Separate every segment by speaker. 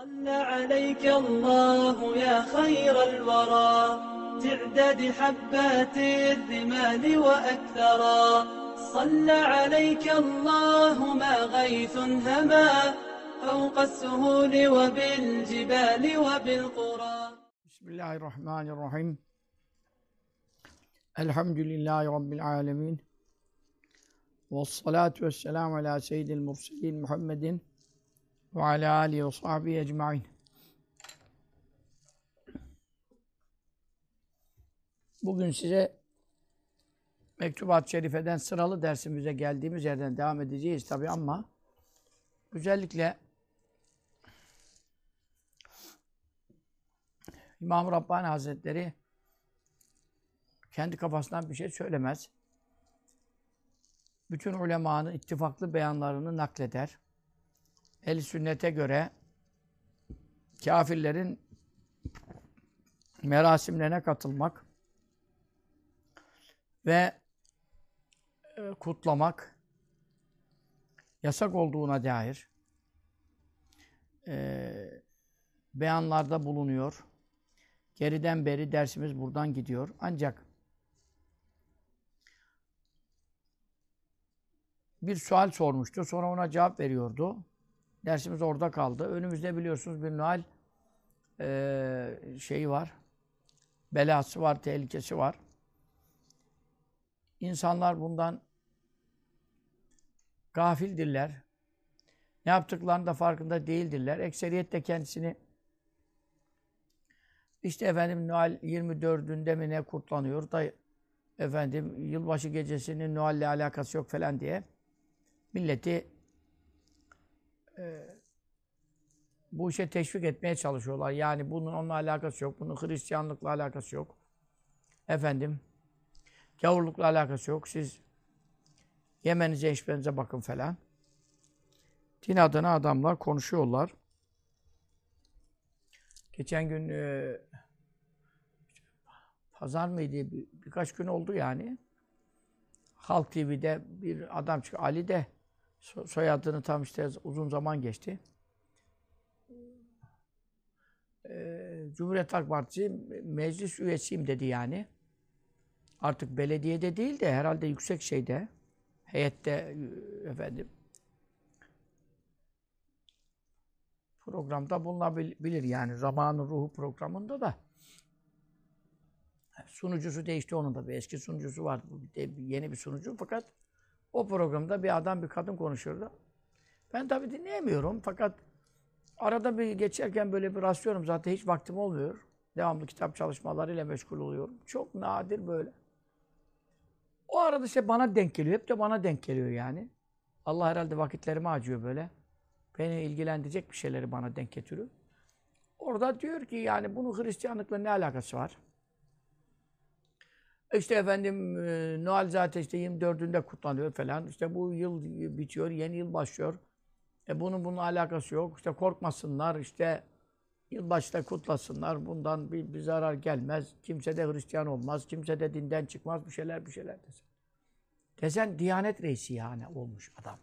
Speaker 1: صلى عليك الله يا خير الورى. تعداد حبات الرمال وأكثرا. صلى عليك الله ما غيث هما. فوق السهول وبالجبال وبالقرى.
Speaker 2: بسم الله الرحمن الرحيم. الحمد لله رب العالمين. والصلاة والسلام على سيد المرسلين محمد ve alâ âlihi ve sahbihi ecmaîn. Bugün size Mektubat-ı Şerife'den sıralı dersimize geldiğimiz yerden devam edeceğiz tabi ama özellikle İmam Rabbani Hazretleri kendi kafasından bir şey söylemez. Bütün ulemanın ittifaklı beyanlarını nakleder. El sünnete göre kafirlerin merasimlerine katılmak ve e, kutlamak yasak olduğuna dair e, beyanlarda bulunuyor. Geriden beri dersimiz buradan gidiyor. Ancak bir sual sormuştu. Sonra ona cevap veriyordu. Dersimiz orada kaldı. Önümüzde biliyorsunuz bir Noel e, şeyi var. Belası var, tehlikesi var. İnsanlar bundan gafildirler. Ne yaptıklarının da farkında değildirler. Ekseriyet de kendisini işte efendim Noel 24'ünde mi ne kutlanıyor da efendim yılbaşı gecesinin Noel'le alakası yok falan diye milleti e, bu işe teşvik etmeye çalışıyorlar. Yani bunun onunla alakası yok. Bunun Hristiyanlıkla alakası yok. Efendim gavurlukla alakası yok. Siz yemenize içmenize bakın falan. Din adına adamlar konuşuyorlar. Geçen gün e, pazar mıydı? Bir, birkaç gün oldu yani. Halk TV'de bir adam çıktı. Ali de so, soyadını tam işte uzun zaman geçti. E, Cumhuriyet Halk Partisi meclis üyesiyim dedi yani. Artık belediyede değil de herhalde yüksek şeyde, heyette e, efendim programda bulunabilir yani. Zamanın Ruhu programında da. Sunucusu değişti onun da. Bir eski sunucusu vardı. Yeni bir sunucu. Fakat o programda bir adam bir kadın konuşuyordu. Ben tabii dinleyemiyorum. Fakat arada bir geçerken böyle bir rastlıyorum. Zaten hiç vaktim olmuyor. Devamlı kitap çalışmalarıyla meşgul oluyorum. Çok nadir böyle. O arada işte bana denk geliyor. Hep de bana denk geliyor yani. Allah herhalde vakitlerimi acıyor böyle beni ilgilendirecek bir şeyleri bana denk getiriyor. Orada diyor ki yani bunun Hristiyanlıkla ne alakası var? İşte efendim Noel zaten işte 24'ünde kutlanıyor falan. İşte bu yıl bitiyor, yeni yıl başlıyor. E bunun bunun alakası yok. İşte korkmasınlar, işte yılbaşta kutlasınlar. Bundan bir, bir zarar gelmez. Kimse de Hristiyan olmaz. Kimse de dinden çıkmaz. Bir şeyler bir şeyler desen. Desen Diyanet reisi yani olmuş adam.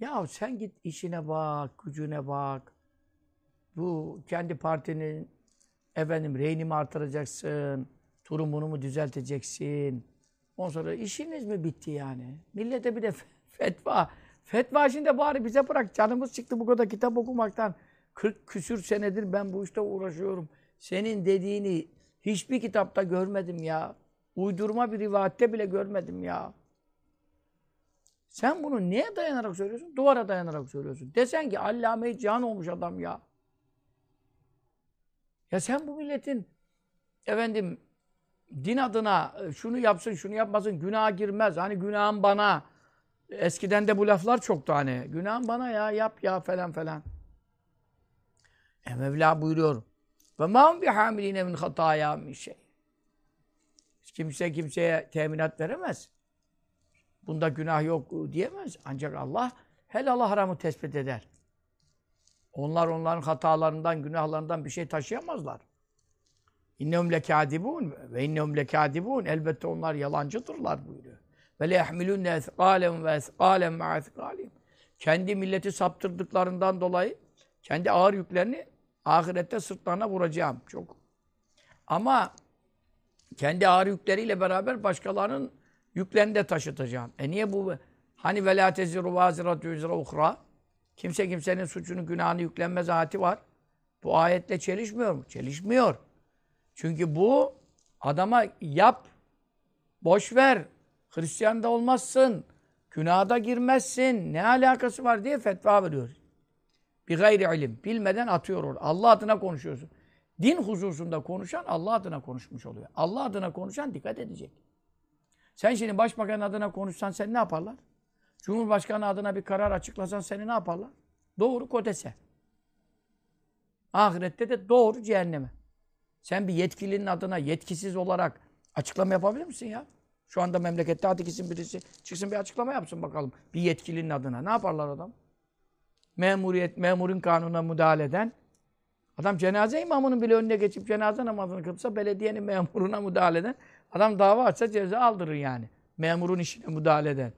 Speaker 2: Ya sen git işine bak, gücüne bak. Bu kendi partinin efendim reyini mi artıracaksın? Durumunu mu düzelteceksin? Ondan sonra işiniz mi bitti yani? Millete bir de fetva. Fetva şimdi bari bize bırak. Canımız çıktı bu kadar kitap okumaktan. 40 küsür senedir ben bu işte uğraşıyorum. Senin dediğini hiçbir kitapta görmedim ya. Uydurma bir rivayette bile görmedim ya. Sen bunu neye dayanarak söylüyorsun? Duvara dayanarak söylüyorsun. Desen ki allame can olmuş adam ya. Ya sen bu milletin efendim din adına e, şunu yapsın, şunu yapmasın, günaha girmez. Hani günahın bana. Eskiden de bu laflar çoktu hani. Günahın bana ya, yap ya falan falan. E Mevla buyuruyor. Ve ma bi hamiline min hataya min şey. Kimse kimseye teminat veremez. Bunda günah yok diyemez. Ancak Allah helal haramı tespit eder. Onlar onların hatalarından, günahlarından bir şey taşıyamazlar. İnnehum lekâdibûn ve innehum lekâdibûn. Elbette onlar yalancıdırlar buyuruyor. Ve leyahmilûnne ethqâlem ve ethqâlem ma'a ethqâlihim. Kendi milleti saptırdıklarından dolayı Kendi ağır yüklerini ahirette sırtlarına vuracağım. Çok. Ama kendi ağır yükleriyle beraber başkalarının yüklerini de taşıtacağım. E niye bu? Hani velâ teziru vâziratü üzre uhra. Kimse kimsenin suçunu, günahını yüklenmez ayeti var. Bu ayetle çelişmiyor mu? Çelişmiyor. Çünkü bu adama yap, boş ver, Hristiyan da olmazsın, günaha da girmezsin, ne alakası var diye fetva veriyor. Bir gayri ilim. Bilmeden atıyor orada. Allah adına konuşuyorsun. Din hususunda konuşan Allah adına konuşmuş oluyor. Allah adına konuşan dikkat edecek. Sen şimdi başbakan adına konuşsan sen ne yaparlar? Cumhurbaşkanı adına bir karar açıklasan seni ne yaparlar? Doğru kodese. Ahirette de doğru cehenneme. Sen bir yetkilinin adına yetkisiz olarak açıklama yapabilir misin ya? Şu anda memlekette hadi gitsin birisi çıksın bir açıklama yapsın bakalım. Bir yetkilinin adına. Ne yaparlar adam? Memuriyet, memurun kanuna müdahale eden. Adam cenaze imamının bile önüne geçip cenaze namazını kılsa belediyenin memuruna müdahale eden. Adam dava açsa ceza aldırır yani. Memurun işine müdahale eden.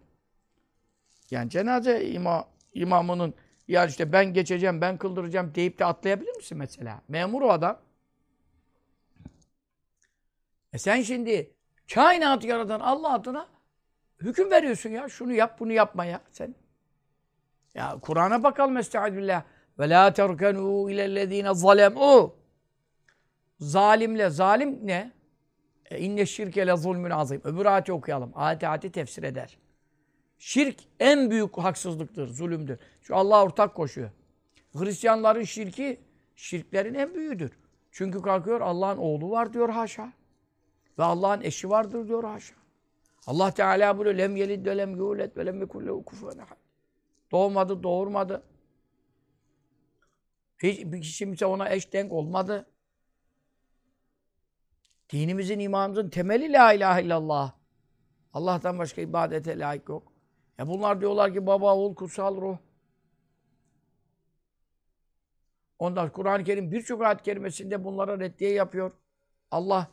Speaker 2: Yani cenaze ima, imamının ya işte ben geçeceğim, ben kıldıracağım deyip de atlayabilir misin mesela? Memur o adam. E sen şimdi kainatı yaratan Allah adına hüküm veriyorsun ya. Şunu yap, bunu yapma ya sen. Ya Kur'an'a bakalım estağfirullah. Ve la terkenu ilellezine zalemu. Zalimle, zalim ne? E, inne şirke le zulmün azim. Öbür ayeti okuyalım. Ayeti ayeti tefsir eder. Şirk en büyük haksızlıktır, zulümdür. Şu Allah ortak koşuyor. Hristiyanların şirki, şirklerin en büyüğüdür. Çünkü kalkıyor Allah'ın oğlu var diyor haşa. Ve Allah'ın eşi vardır diyor haşa. Allah Teala bunu lem yelid ve lem yulet ve lem yekullehu kufuven. Doğmadı, doğurmadı. Hiç bir kimse ona eş denk olmadı. Dinimizin, imanımızın temeli la ilahe illallah. Allah'tan başka ibadete layık yok. Ya bunlar diyorlar ki baba, oğul, kutsal ruh. Ondan Kur'an-ı Kerim birçok ayet kerimesinde bunlara reddiye yapıyor. Allah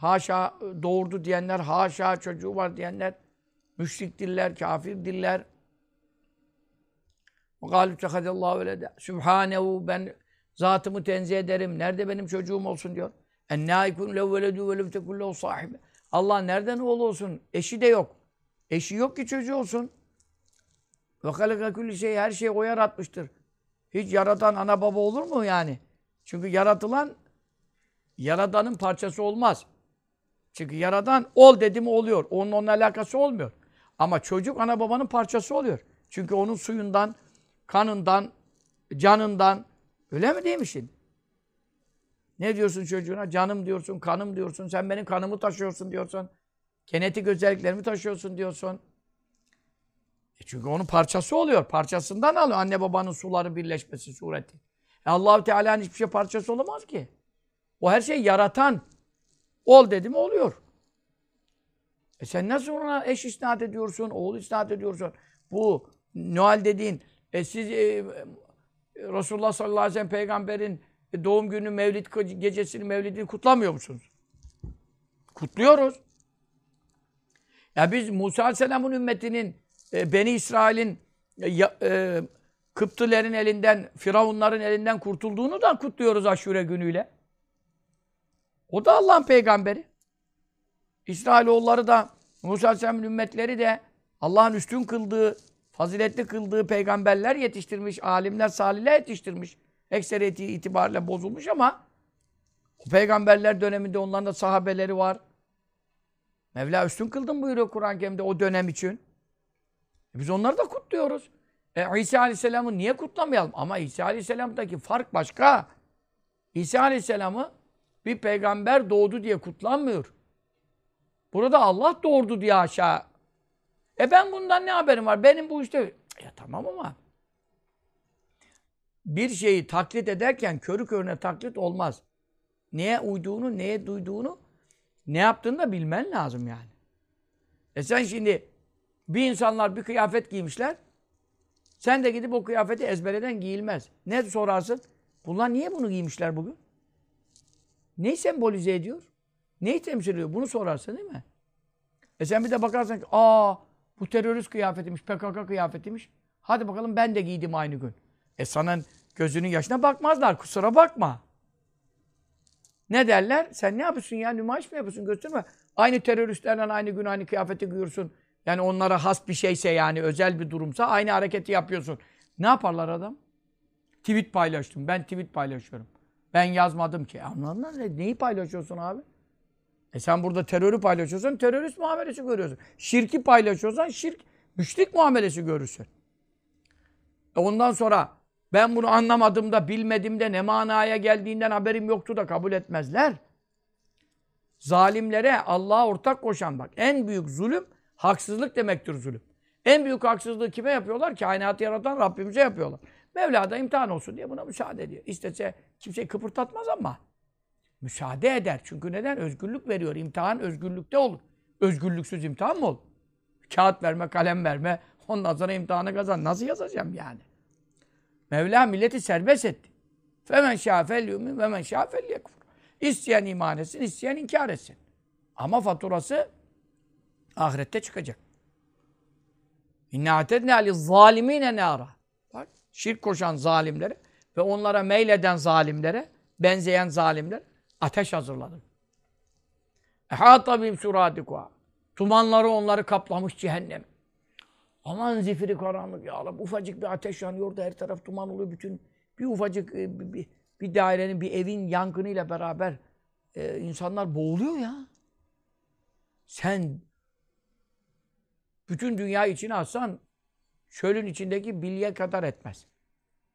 Speaker 2: haşa doğurdu diyenler, haşa çocuğu var diyenler, müşrik diller, kafir diller. وَقَالُوا اتَّخَذَ اللّٰهُ وَلَدًا Sübhanehu ben zatımı tenzih ederim. Nerede benim çocuğum olsun diyor. اَنَّا يَكُنْ لَوْ وَلَدُوا وَلَوْ تَكُنْ لَوْ صَاحِبًا Allah nereden oğlu olsun? Eşi de yok. Eşi yok ki çocuğu olsun. Ve halaka kulli şey her şeyi o yaratmıştır. Hiç yaratan ana baba olur mu yani? Çünkü yaratılan yaradanın parçası olmaz. Çünkü yaradan ol dedi mi oluyor. Onun onunla alakası olmuyor. Ama çocuk ana babanın parçası oluyor. Çünkü onun suyundan, kanından, canından öyle mi değil mi şimdi? Ne diyorsun çocuğuna? Canım diyorsun, kanım diyorsun. Sen benim kanımı taşıyorsun diyorsun. Genetik özelliklerimi taşıyorsun diyorsun. E çünkü onun parçası oluyor. Parçasından alıyor. Anne babanın suları birleşmesi sureti. E allah Teala'nın hiçbir şey parçası olamaz ki. O her şey yaratan. Ol dedi mi oluyor. E sen nasıl ona eş isnat ediyorsun, oğul isnat ediyorsun? Bu Noel dediğin, e siz e, Resulullah sallallahu aleyhi ve sellem peygamberin doğum günü, mevlid gecesini, mevlidini kutlamıyor musunuz? Kutluyoruz. Ya biz Musa aleyhisselamın ümmetinin, e, Beni İsrail'in, e, e, Kıptılerin elinden, Firavunların elinden kurtulduğunu da kutluyoruz aşure günüyle. O da Allah'ın peygamberi. İsrailoğulları da, Musa aleyhisselamın ümmetleri de Allah'ın üstün kıldığı, faziletli kıldığı peygamberler yetiştirmiş, alimler, salihler yetiştirmiş. Ekseriyeti itibariyle bozulmuş ama peygamberler döneminde onların da sahabeleri var. Mevla üstün kıldım buyuruyor Kur'an-ı Kerim'de o dönem için. E biz onları da kutluyoruz. E İsa Aleyhisselam'ı niye kutlamayalım? Ama İsa Aleyhisselam'daki fark başka. İsa Aleyhisselam'ı bir peygamber doğdu diye kutlanmıyor. Burada Allah doğurdu diye aşağı. E ben bundan ne haberim var? Benim bu işte... Ya tamam ama bir şeyi taklit ederken körü körüne taklit olmaz. Neye uyduğunu, neye duyduğunu, ne yaptığını da bilmen lazım yani. E sen şimdi bir insanlar bir kıyafet giymişler. Sen de gidip o kıyafeti ezbereden giyilmez. Ne sorarsın? Bunlar niye bunu giymişler bugün? Neyi sembolize ediyor? Neyi temsil ediyor? Bunu sorarsın değil mi? E sen bir de bakarsan ki aa bu terörist kıyafetiymiş, PKK kıyafetiymiş. Hadi bakalım ben de giydim aynı gün. E sana Gözünün yaşına bakmazlar. Kusura bakma. Ne derler? Sen ne yapıyorsun ya? Nümayiş mi yapıyorsun? Gösterme. Aynı teröristlerle aynı gün aynı kıyafeti giyiyorsun. Yani onlara has bir şeyse yani özel bir durumsa aynı hareketi yapıyorsun. Ne yaparlar adam? Tweet paylaştım. Ben tweet paylaşıyorum. Ben yazmadım ki. Anladın mı? Neyi paylaşıyorsun abi? E sen burada terörü paylaşıyorsan terörist muamelesi görüyorsun. Şirki paylaşıyorsan şirk, müşrik muamelesi görürsün. E ondan sonra ben bunu anlamadım da bilmedim de ne manaya geldiğinden haberim yoktu da kabul etmezler. Zalimlere Allah'a ortak koşan bak. En büyük zulüm haksızlık demektir zulüm. En büyük haksızlığı kime yapıyorlar? Kainatı yaratan Rabbimize yapıyorlar. Mevla da imtihan olsun diye buna müsaade ediyor. İstese kimseyi kıpırtatmaz ama müsaade eder. Çünkü neden? Özgürlük veriyor. İmtihan özgürlükte olur. Özgürlüksüz imtihan mı olur? Kağıt verme, kalem verme. Ondan sonra imtihanı kazan. Nasıl yazacağım yani? Mevla milleti serbest etti. Femen şâfel yumin ve men yekfur. İsteyen iman etsin, isteyen inkar etsin. Ama faturası ahirette çıkacak. İnne atedne ali zalimine nâra. Bak, şirk koşan zalimlere ve onlara meyleden zalimlere, benzeyen zalimler ateş hazırladık. Ehâta bim surâdikûhâ. Tumanları onları kaplamış cehennem. Aman zifiri karanlık ya Allah. Ufacık bir ateş yanıyor da her taraf duman oluyor. Bütün bir ufacık e, bir, bir, bir dairenin, bir evin yangınıyla beraber e, insanlar boğuluyor ya. Sen bütün dünya içine atsan çölün içindeki bilye kadar etmez.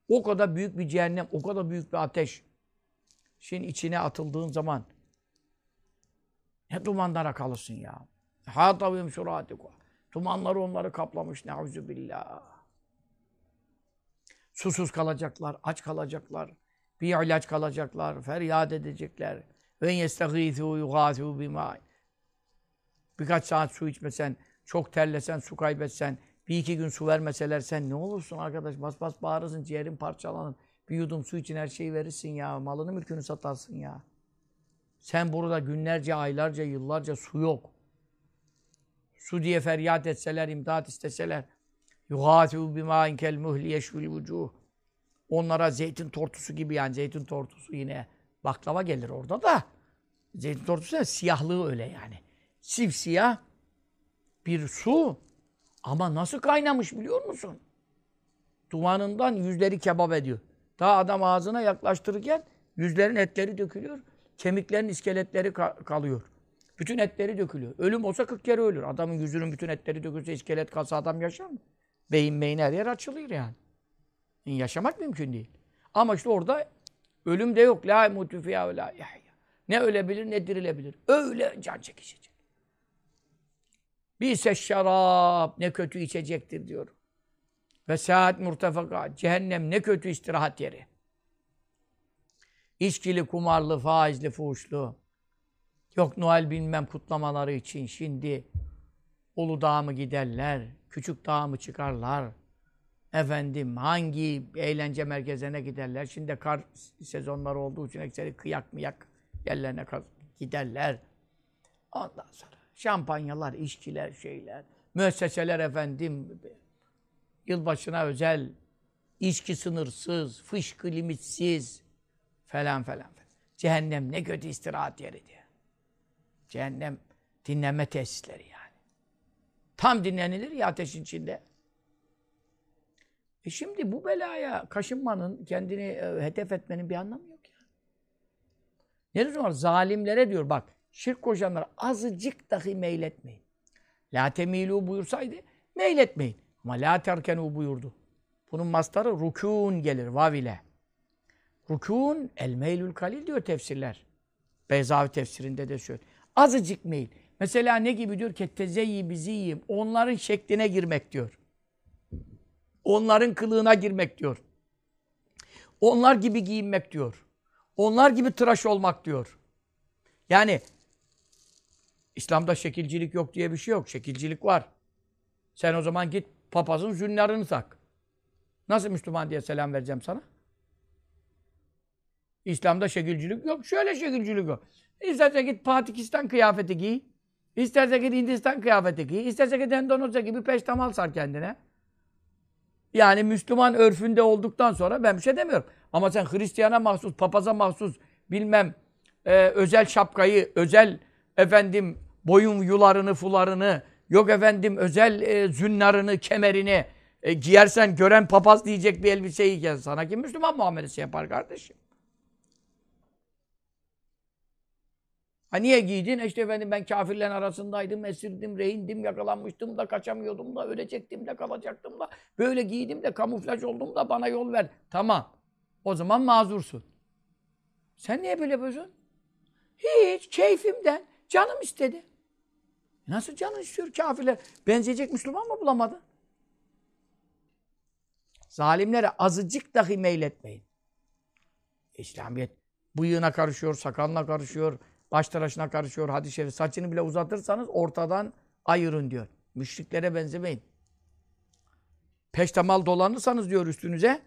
Speaker 2: O kadar büyük bir cehennem, o kadar büyük bir ateş. Şimdi içine atıldığın zaman ne dumanlara kalırsın ya. Hatavim suratiku. Dumanları onları kaplamış. Neuzu billah. Susuz kalacaklar, aç kalacaklar. Bir ilaç kalacaklar, feryat edecekler. Ve yestagîthû yugâthû bimâ. Birkaç saat su içmesen, çok terlesen, su kaybetsen, bir iki gün su vermeseler sen ne olursun arkadaş? Bas bas bağırırsın, ciğerin parçalanır. Bir yudum su için her şeyi verirsin ya. Malını mülkünü satarsın ya. Sen burada günlerce, aylarca, yıllarca su yok. Su diye feryat etseler, imdat isteseler. Yuhâfû bimâ inkel muhli yeşvil vücûh. Onlara zeytin tortusu gibi yani zeytin tortusu yine baklava gelir orada da. Zeytin tortusu da siyahlığı öyle yani. Sipsiyah bir su ama nasıl kaynamış biliyor musun? Dumanından yüzleri kebap ediyor. Daha adam ağzına yaklaştırırken yüzlerin etleri dökülüyor. Kemiklerin iskeletleri ka- kalıyor. Bütün etleri dökülüyor. Ölüm olsa 40 kere ölür. Adamın yüzünün bütün etleri dökülse iskelet kalsa adam yaşar mı? Beyin beyin her yer açılıyor yani. yani. Yaşamak mümkün değil. Ama işte orada ölüm de yok. La mutu fiyâ ve la yahya. Ne ölebilir ne dirilebilir. Öyle can çekişecek. Bir şarap ne kötü içecektir diyor. Ve saat murtefaka. Cehennem ne kötü istirahat yeri. İçkili, kumarlı, faizli, fuhuşlu. Yok Noel bilmem kutlamaları için şimdi Uludağ'a mı giderler, Küçük Dağ'a mı çıkarlar? Efendim hangi eğlence merkezine giderler? Şimdi kar sezonları olduğu için ekseri kıyak mıyak yerlerine giderler. Ondan sonra şampanyalar, içkiler, şeyler, müesseseler efendim yılbaşına özel içki sınırsız, fışkı limitsiz falan falan. Cehennem ne kötü istirahat yeri diye. Cehennem dinlenme tesisleri yani. Tam dinlenilir ya ateşin içinde. E şimdi bu belaya kaşınmanın, kendini e, hedef etmenin bir anlamı yok ya. Ne diyor? Zalimlere diyor bak, şirk koşanlara azıcık dahi meyletmeyin. La temilu buyursaydı meyletmeyin. Ama la terkenu buyurdu. Bunun mastarı rukûn gelir vav ile. Rukûn el meylül kalil diyor tefsirler. Beyzavi tefsirinde de söylüyor. Azıcık meyil. Mesela ne gibi diyor? Kettezeyyi biziyim. Onların şekline girmek diyor. Onların kılığına girmek diyor. Onlar gibi giyinmek diyor. Onlar gibi tıraş olmak diyor. Yani İslam'da şekilcilik yok diye bir şey yok. Şekilcilik var. Sen o zaman git papazın zünnarını tak. Nasıl Müslüman diye selam vereceğim sana? İslam'da şekilcilik yok. Şöyle şekilcilik yok. İstersen git Pakistan kıyafeti giy. İstersen git Hindistan kıyafeti giy. İstersen git Endonezya gibi peştemal sar kendine. Yani Müslüman örfünde olduktan sonra ben bir şey demiyorum. Ama sen Hristiyana mahsus, papaza mahsus bilmem e, özel şapkayı, özel efendim boyun yularını, fularını, yok efendim özel e, zünnarını, kemerini e, giyersen gören papaz diyecek bir elbiseyi giyer. Sana kim Müslüman muamelesi yapar kardeşim? Ha niye giydin? İşte efendim ben kafirlerin arasındaydım, esirdim, rehindim, yakalanmıştım da kaçamıyordum da ölecektim de kalacaktım da böyle giydim de kamuflaj oldum da bana yol ver. Tamam. O zaman mazursun. Sen niye böyle yapıyorsun? Hiç keyfimden. Canım istedi. Nasıl canın istiyor kafirler? Benzeyecek Müslüman mı bulamadın? Zalimlere azıcık dahi meyletmeyin. İslamiyet bıyığına karışıyor, sakalına karışıyor, baş tıraşına karışıyor, hadis-i şerif. Saçını bile uzatırsanız ortadan ayırın diyor. Müşriklere benzemeyin. Peştemal dolanırsanız diyor üstünüze,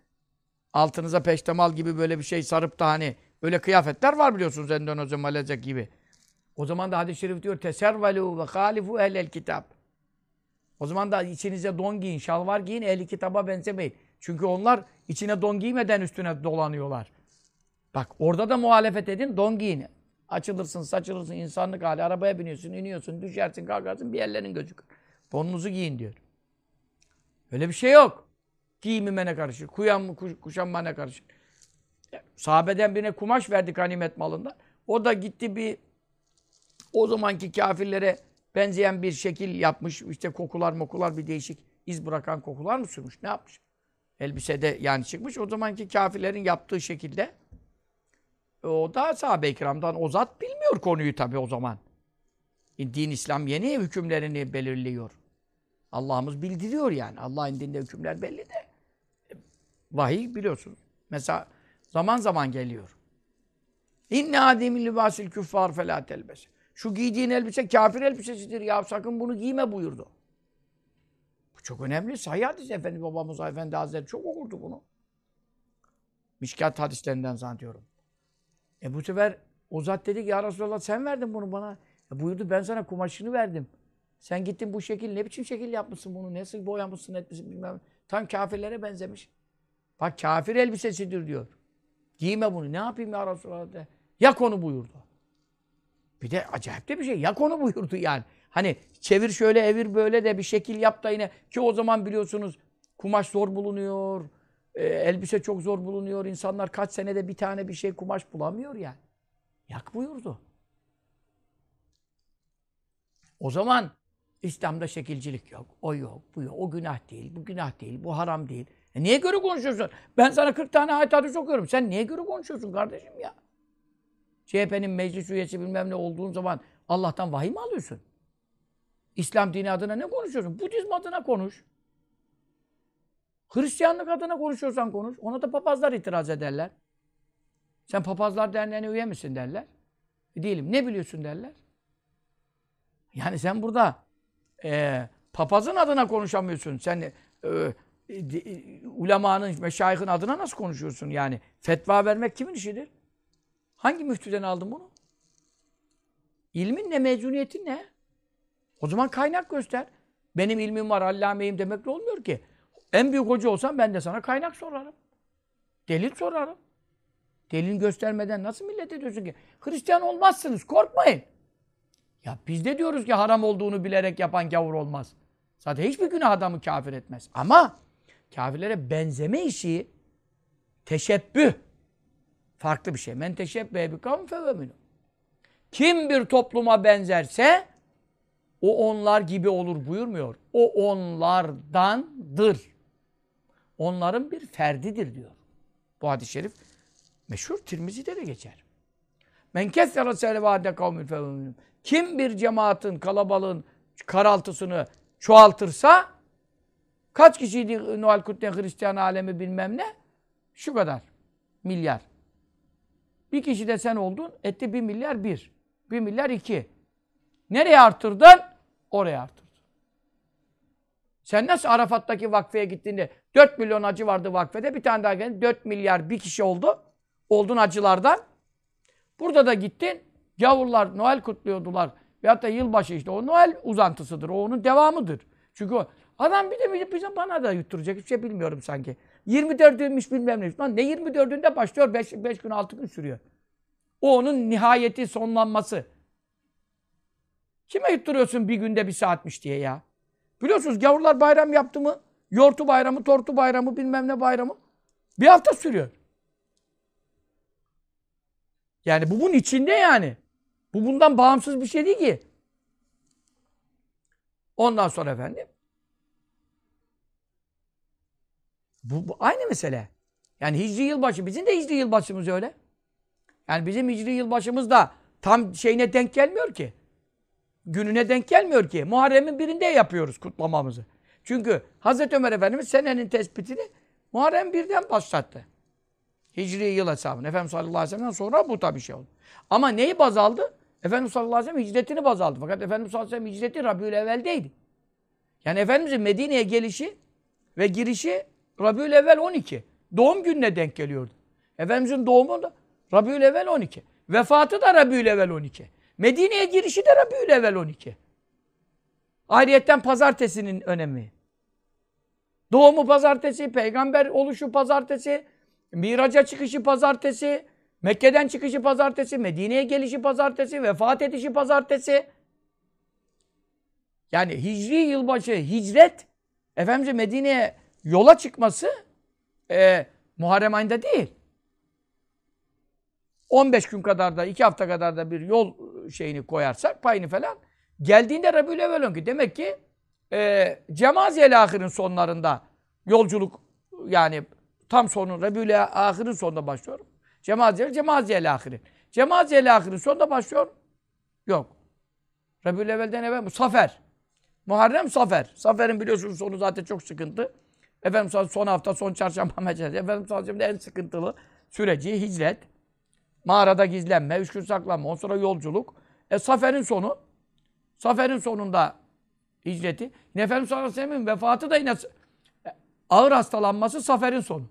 Speaker 2: altınıza peştemal gibi böyle bir şey sarıp da hani öyle kıyafetler var biliyorsunuz Endonezya, Malezya gibi. O zaman da hadis-i şerif diyor teservelu ve halifu ehlel kitap. O zaman da içinize don giyin, şalvar giyin, ehli kitaba benzemeyin. Çünkü onlar içine don giymeden üstüne dolanıyorlar. Bak orada da muhalefet edin, don giyin. Açılırsın, saçılırsın, insanlık hali. Arabaya biniyorsun, iniyorsun, düşersin, kalkarsın, bir yerlerin gözükür. Donunuzu giyin diyor. Öyle bir şey yok. Giyimime ne karışır? Kuyan, kuş, kuşanma ne karışır? Sahabeden birine kumaş verdik ganimet malında. O da gitti bir o zamanki kafirlere benzeyen bir şekil yapmış. İşte kokular mokular bir değişik iz bırakan kokular mı sürmüş? Ne yapmış? Elbisede yani çıkmış. O zamanki kafirlerin yaptığı şekilde o da sahabe-i kiramdan o zat bilmiyor konuyu tabi o zaman. Din İslam yeni hükümlerini belirliyor. Allah'ımız bildiriyor yani. Allah'ın dinde hükümler belli de. Vahiy biliyorsunuz. Mesela zaman zaman geliyor. İnne ademil libasil küffar felâ telbes. Şu giydiğin elbise kafir elbisesidir ya sakın bunu giyme buyurdu. Bu çok önemli. Sahih hadis Efendi babamız Efendi Hazretleri çok okurdu bunu. Mişkat hadislerinden zannediyorum. E bu sefer o zat dedi ki ya Resulallah sen verdin bunu bana. E buyurdu ben sana kumaşını verdim. Sen gittin bu şekil ne biçim şekil yapmışsın bunu? Nasıl boyamışsın etmişsin bilmem. Tam kafirlere benzemiş. Bak kafir elbisesidir diyor. Giyme bunu. Ne yapayım ya Resulallah de. Yak onu buyurdu. Bir de acayip de bir şey. Yak onu buyurdu yani. Hani çevir şöyle evir böyle de bir şekil yap da yine. Ki o zaman biliyorsunuz kumaş zor bulunuyor. E, elbise çok zor bulunuyor. İnsanlar kaç senede bir tane bir şey kumaş bulamıyor yani. Yak buyurdu. O zaman İslam'da şekilcilik yok. O yok, bu yok. O günah değil, bu günah değil, bu haram değil. E niye göre konuşuyorsun? Ben sana 40 tane ayet hadis okuyorum. Sen niye göre konuşuyorsun kardeşim ya? CHP'nin meclis üyesi bilmem ne olduğun zaman Allah'tan vahiy mi alıyorsun? İslam dini adına ne konuşuyorsun? Budizm adına konuş. Hristiyanlık adına konuşuyorsan konuş. Ona da papazlar itiraz ederler. Sen papazlar derneğine üye misin derler. E değilim. Ne biliyorsun derler. Yani sen burada e, papazın adına konuşamıyorsun. Sen e, e, ulemanın, meşayihin adına nasıl konuşuyorsun yani? Fetva vermek kimin işidir? Hangi müftüden aldın bunu? İlmin ne, mezuniyetin ne? O zaman kaynak göster. Benim ilmim var, allameyim demekle olmuyor ki. En büyük hoca olsam ben de sana kaynak sorarım. Delil sorarım. Delil göstermeden nasıl millet ediyorsun ki? Hristiyan olmazsınız, korkmayın. Ya biz de diyoruz ki haram olduğunu bilerek yapan gavur olmaz. Zaten hiçbir günah adamı kafir etmez. Ama kafirlere benzeme işi teşebbüh. Farklı bir şey. Men teşebbühe bi kavm. Kim bir topluma benzerse o onlar gibi olur buyurmuyor. O onlardandır. Onların bir ferdidir diyor. Bu hadis-i şerif meşhur Tirmizi'de de geçer. Men kessere selevâde kavmin feveminu. Kim bir cemaatin, kalabalığın karaltısını çoğaltırsa kaç kişiydi Noel Kutlen Hristiyan alemi bilmem ne? Şu kadar. Milyar. Bir kişi de sen oldun, etti bir milyar bir. Bir milyar iki. Nereye arttırdın? Oraya arttırdın. Sen nasıl Arafat'taki vakfeye gittiğinde 4 milyon acı vardı vakfede. Bir tane daha geldi. 4 milyar bir kişi oldu. Oldun acılardan. Burada da gittin. Gavurlar Noel kutluyordular. Veyahut da yılbaşı işte. O Noel uzantısıdır. O onun devamıdır. Çünkü o Adam bir de de bana da yutturacak. Hiçbir şey bilmiyorum sanki. 24'üymüş bilmem ne. Lan ne 24'ünde başlıyor? 5, 5 gün 6 gün sürüyor. O onun nihayeti, sonlanması. Kime yutturuyorsun bir günde bir saatmiş diye ya? Biliyorsunuz gavurlar bayram yaptı mı? Yortu bayramı, tortu bayramı, bilmem ne bayramı. Bir hafta sürüyor. Yani bu bunun içinde yani. Bu bundan bağımsız bir şey değil ki. Ondan sonra efendim bu, bu aynı mesele. Yani hicri yılbaşı. Bizim de hicri yılbaşımız öyle. Yani bizim hicri yılbaşımız da tam şeyine denk gelmiyor ki. Gününe denk gelmiyor ki. Muharrem'in birinde yapıyoruz kutlamamızı. Çünkü Hazreti Ömer Efendimiz senenin tespitini Muharrem birden başlattı. Hicri yıl hesabını. Efendimiz sallallahu aleyhi ve sellem'den sonra bu tabii şey oldu. Ama neyi baz aldı? Efendimiz sallallahu aleyhi ve sellem hicretini baz aldı. Fakat Efendimiz sallallahu aleyhi ve sellem hicreti Rabiül Evvel'deydi. Yani Efendimizin Medine'ye gelişi ve girişi Rabiül Evvel 12. Doğum gününe denk geliyordu. Efendimizin doğumu da Rabiül Evvel 12. Vefatı da Rabiül Evvel 12. Medine'ye girişi de Rabiül Evvel 12. Ayrıyetten pazartesinin önemi. Doğumu pazartesi, peygamber oluşu pazartesi, miraca çıkışı pazartesi, Mekke'den çıkışı pazartesi, Medine'ye gelişi pazartesi, vefat edişi pazartesi. Yani hicri yılbaşı, hicret, Efendimiz'in Medine'ye yola çıkması e, Muharrem ayında değil. 15 gün kadar da, 2 hafta kadar da bir yol şeyini koyarsak, payını falan, geldiğinde Rabiül Evvel 12. Demek ki e, Cemaziyel Ahir'in sonlarında yolculuk yani tam sonu Rabiül Ahir'in sonunda başlıyorum. Cemaziyel, Cemaziyel Ahir'in. Cemaziyel Ahir'in sonunda başlıyor. Yok. Rabiül Evvel'den evvel bu Safer. Muharrem Safer. Safer'in biliyorsunuz sonu zaten çok sıkıntı. Efendim son hafta, son çarşamba meselesi. Efendim sallallahu en sıkıntılı süreci hicret. Mağarada gizlenme, üç gün saklanma, ondan sonra yolculuk. E Safer'in sonu. Safer'in sonunda hicreti. Yine Efendimiz sallallahu aleyhi vefatı da yine ağır hastalanması Safer'in sonu.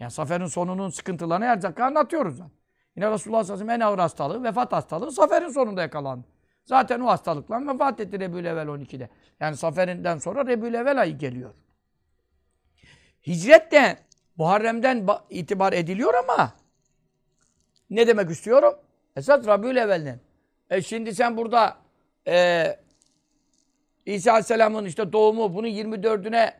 Speaker 2: Yani Safer'in sonunun sıkıntılarını her dakika anlatıyoruz. Zaten. Yine Resulullah sallallahu en ağır hastalığı, vefat hastalığı Safer'in sonunda yakalandı. Zaten o hastalıkla vefat etti Rebül Evvel 12'de. Yani Safer'inden sonra Rebül Evvel ayı geliyor. Hicret de Muharrem'den itibar ediliyor ama ne demek istiyorum? Esas Rabiül Evvel'den. E şimdi sen burada e, İsa Aleyhisselam'ın işte doğumu bunun 24'üne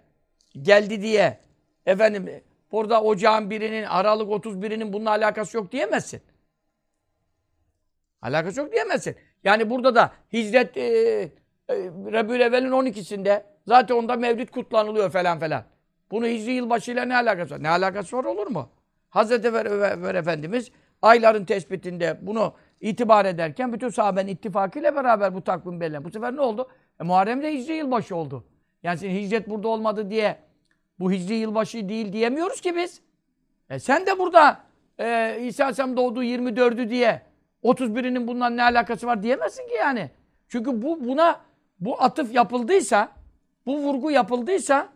Speaker 2: geldi diye efendim burada ocağın birinin Aralık 31'inin bununla alakası yok diyemezsin. Alakası yok diyemezsin. Yani burada da hicret e, e, Rabiül Evvel'in 12'sinde zaten onda mevlid kutlanılıyor falan falan. Bunu hicri yılbaşıyla ne alakası var? Ne alakası var olur mu? Hazreti Ömer Efendimiz ayların tespitinde bunu itibar ederken bütün sahabenin ittifakıyla beraber bu takvim belirlen. Bu sefer ne oldu? E, Muharrem de hicri yılbaşı oldu. Yani şimdi hicret burada olmadı diye bu hicri yılbaşı değil diyemiyoruz ki biz. E sen de burada e, İsa Aleyhisselam doğduğu 24'ü diye 31'inin bundan ne alakası var diyemezsin ki yani. Çünkü bu buna bu atıf yapıldıysa, bu vurgu yapıldıysa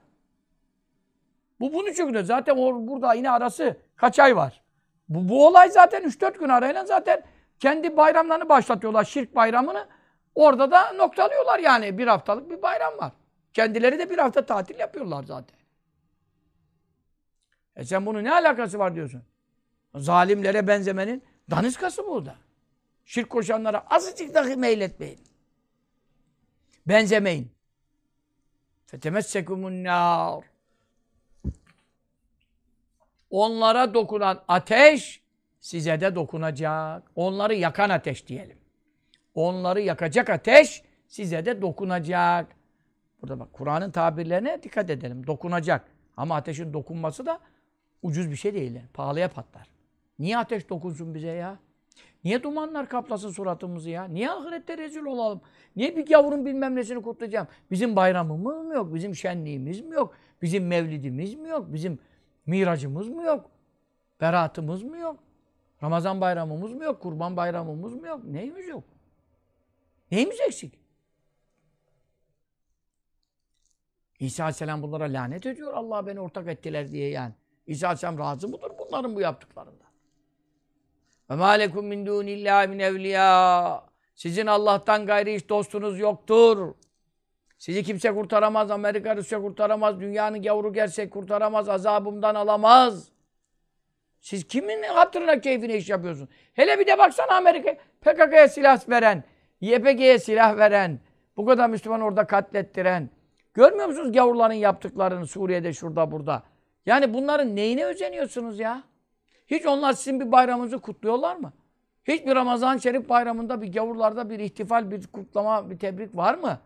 Speaker 2: bu bunun çünkü zaten o, burada yine arası kaç ay var. Bu, bu olay zaten 3-4 gün arayla zaten kendi bayramlarını başlatıyorlar. Şirk bayramını. Orada da noktalıyorlar yani. Bir haftalık bir bayram var. Kendileri de bir hafta tatil yapıyorlar zaten. E sen bunun ne alakası var diyorsun? Zalimlere benzemenin daniskası burada. Şirk koşanlara azıcık dahi meyletmeyin. Benzemeyin. Fetemessekumun nar. Onlara dokunan ateş size de dokunacak. Onları yakan ateş diyelim. Onları yakacak ateş size de dokunacak. Burada bak Kur'an'ın tabirlerine dikkat edelim. Dokunacak. Ama ateşin dokunması da ucuz bir şey değil. Pahalıya patlar. Niye ateş dokunsun bize ya? Niye dumanlar kaplasın suratımızı ya? Niye ahirette rezil olalım? Niye bir yavrun bilmem nesini kutlayacağım? Bizim bayramımız mı yok? Bizim şenliğimiz mi yok? Bizim mevlidimiz mi yok? Bizim miracımız mı yok? Beratımız mı yok? Ramazan bayramımız mı yok? Kurban bayramımız mı yok? Neyimiz yok? Neyimiz eksik? İsa Aleyhisselam bunlara lanet ediyor. Allah beni ortak ettiler diye yani. İsa Aleyhisselam razı mıdır bunların bu yaptıklarında? Ve mâ min dûnillâhi min evliyâ. Sizin Allah'tan gayri hiç dostunuz yoktur. Sizi kimse kurtaramaz, Amerika Rusya kurtaramaz, dünyanın gavuru gelse kurtaramaz, azabımdan alamaz. Siz kimin hatırına keyfine iş yapıyorsun? Hele bir de baksana Amerika PKK'ya silah veren, YPG'ye silah veren, bu kadar Müslüman orada katlettiren. Görmüyor musunuz gavurların yaptıklarını Suriye'de, şurada, burada? Yani bunların neyine özeniyorsunuz ya? Hiç onlar sizin bir bayramınızı kutluyorlar mı? Hiçbir Ramazan Şerif bayramında bir gavurlarda bir ihtifal, bir kutlama, bir tebrik var mı?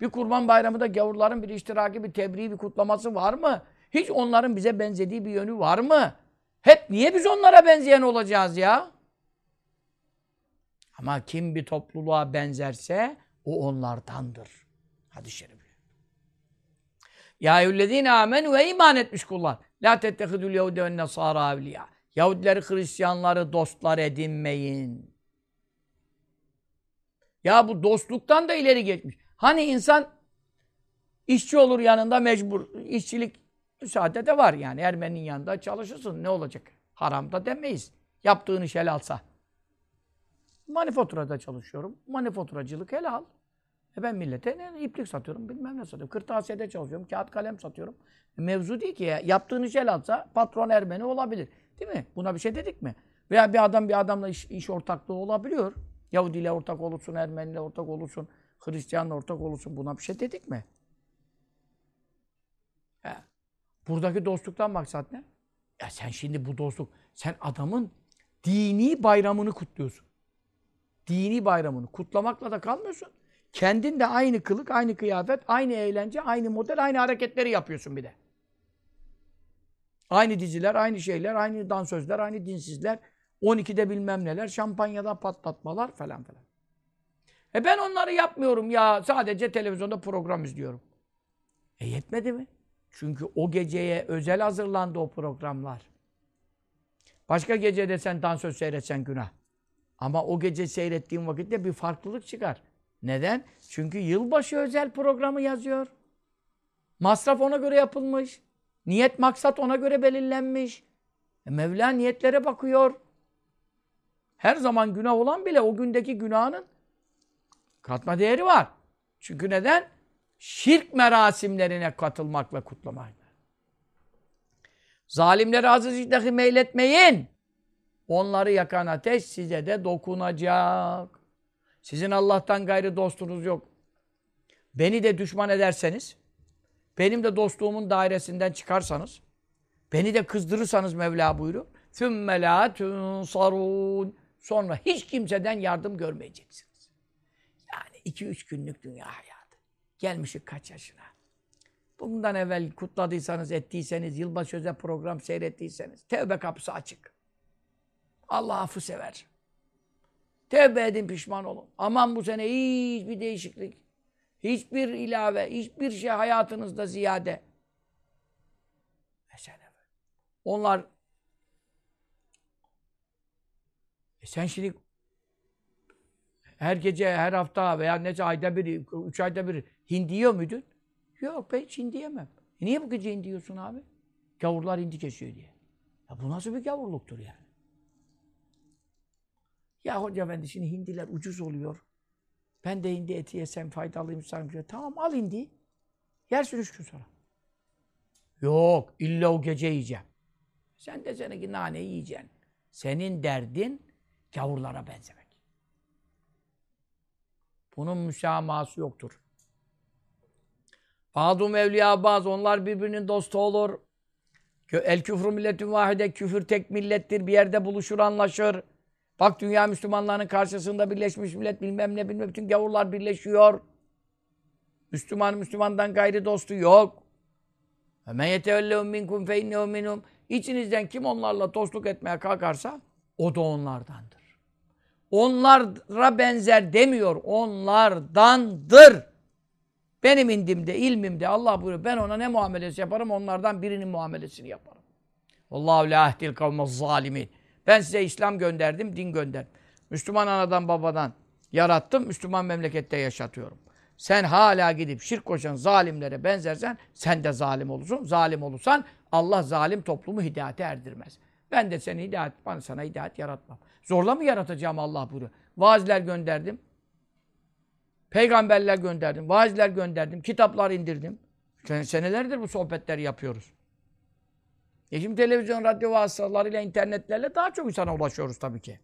Speaker 2: Bir kurban bayramında gavurların bir iştiraki, bir tebriği, bir kutlaması var mı? Hiç onların bize benzediği bir yönü var mı? Hep niye biz onlara benzeyen olacağız ya? Ama kim bir topluluğa benzerse o onlardandır. Hadi şerif. Ya eyyühellezine amenu ve iman etmiş kullar. La tettehidül yehude ve nesara evliya. Yahudileri, Hristiyanları dostlar edinmeyin. Ya bu dostluktan da ileri geçmiş. Hani insan işçi olur yanında mecbur. İşçilik müsaade de var yani. Ermeninin yanında çalışırsın. Ne olacak? Haramda demeyiz. Yaptığın iş helalsa. Manifaturada çalışıyorum. Manifaturacılık helal. E ben millete ne, iplik satıyorum, bilmem ne satıyorum. Kırtasiyede çalışıyorum, kağıt kalem satıyorum. Mevzu değil ki ya. Yaptığın iş helalsa patron Ermeni olabilir. Değil mi? Buna bir şey dedik mi? Veya bir adam bir adamla iş, iş ortaklığı olabiliyor. Yahudi ile ortak olursun, Ermeni ile ortak olursun, Hristiyanla ortak olursun. Buna bir şey dedik mi? He. Buradaki dostluktan maksat ne? Ya sen şimdi bu dostluk, sen adamın dini bayramını kutluyorsun. Dini bayramını kutlamakla da kalmıyorsun. Kendin de aynı kılık, aynı kıyafet, aynı eğlence, aynı model, aynı hareketleri yapıyorsun bir de. Aynı diziler, aynı şeyler, aynı dansözler, aynı dinsizler, 12'de bilmem neler, şampanyada patlatmalar falan falan. E ben onları yapmıyorum ya. Sadece televizyonda program izliyorum. E yetmedi mi? Çünkü o geceye özel hazırlandı o programlar. Başka gecede sen dansöz seyretsen günah. Ama o gece seyrettiğin vakitte bir farklılık çıkar. Neden? Çünkü yılbaşı özel programı yazıyor. Masraf ona göre yapılmış. Niyet maksat ona göre belirlenmiş. E Mevla niyetlere bakıyor. Her zaman günah olan bile o gündeki günahının Katma değeri var. Çünkü neden? Şirk merasimlerine katılmak ve kutlamak. Zalimlere aziz iştahı meyletmeyin. Onları yakan ateş size de dokunacak. Sizin Allah'tan gayrı dostunuz yok. Beni de düşman ederseniz, benim de dostluğumun dairesinden çıkarsanız, beni de kızdırırsanız Mevla buyuruyor. ثُمَّ لَا تُنْصَرُونَ Sonra hiç kimseden yardım görmeyeceksin. 2-3 günlük dünya hayatı. Gelmişik kaç yaşına. Bundan evvel kutladıysanız, ettiyseniz, yılbaşı özel program seyrettiyseniz, tevbe kapısı açık. Allah affı sever. Tevbe edin, pişman olun. Aman bu sene hiçbir değişiklik, hiçbir ilave, hiçbir şey hayatınızda ziyade. Mesela onlar e sen şimdi her gece, her hafta veya nece ayda bir, üç ayda bir hindi yiyor muydun? Yok ben hiç hindi yemem. E niye bu gece hindi yiyorsun abi? Gavurlar hindi kesiyor diye. Ya bu nasıl bir gavurluktur yani? Ya hoca efendi şimdi hindiler ucuz oluyor. Ben de hindi eti yesem faydalıyım sanırım. Tamam al hindi. Yersin üç gün sonra. Yok illa o gece yiyeceğim. Sen de seninki nane yiyeceksin. Senin derdin gavurlara benzemek. Bunun müsamahası yoktur. Bazı mevliya bazı onlar birbirinin dostu olur. El küfrü milletin vahide küfür tek millettir. Bir yerde buluşur anlaşır. Bak dünya Müslümanlarının karşısında Birleşmiş Millet bilmem ne bilmem bütün gavurlar birleşiyor. Müslüman Müslümandan gayri dostu yok. Men yetevellehum minkum fe. İçinizden kim onlarla dostluk etmeye kalkarsa o da onlardandır. Onlara benzer demiyor. Onlardandır. Benim indimde, ilmimde Allah buyuruyor. Ben ona ne muamelesi yaparım? Onlardan birinin muamelesini yaparım. Allahu la ahdil kavmez zalimin. Ben size İslam gönderdim, din gönderdim. Müslüman anadan babadan yarattım, Müslüman memlekette yaşatıyorum. Sen hala gidip şirk koşan zalimlere benzersen sen de zalim olursun. Zalim olursan Allah zalim toplumu hidayete erdirmez. Ben de seni hidayet, bana sana hidayet yaratmam. Zorla mı yaratacağım Allah buyuruyor. Vaazler gönderdim. Peygamberler gönderdim, vaizler gönderdim, kitaplar indirdim. Senelerdir bu sohbetleri yapıyoruz. E şimdi televizyon, radyo vasıtalarıyla, internetlerle daha çok insana ulaşıyoruz tabii ki.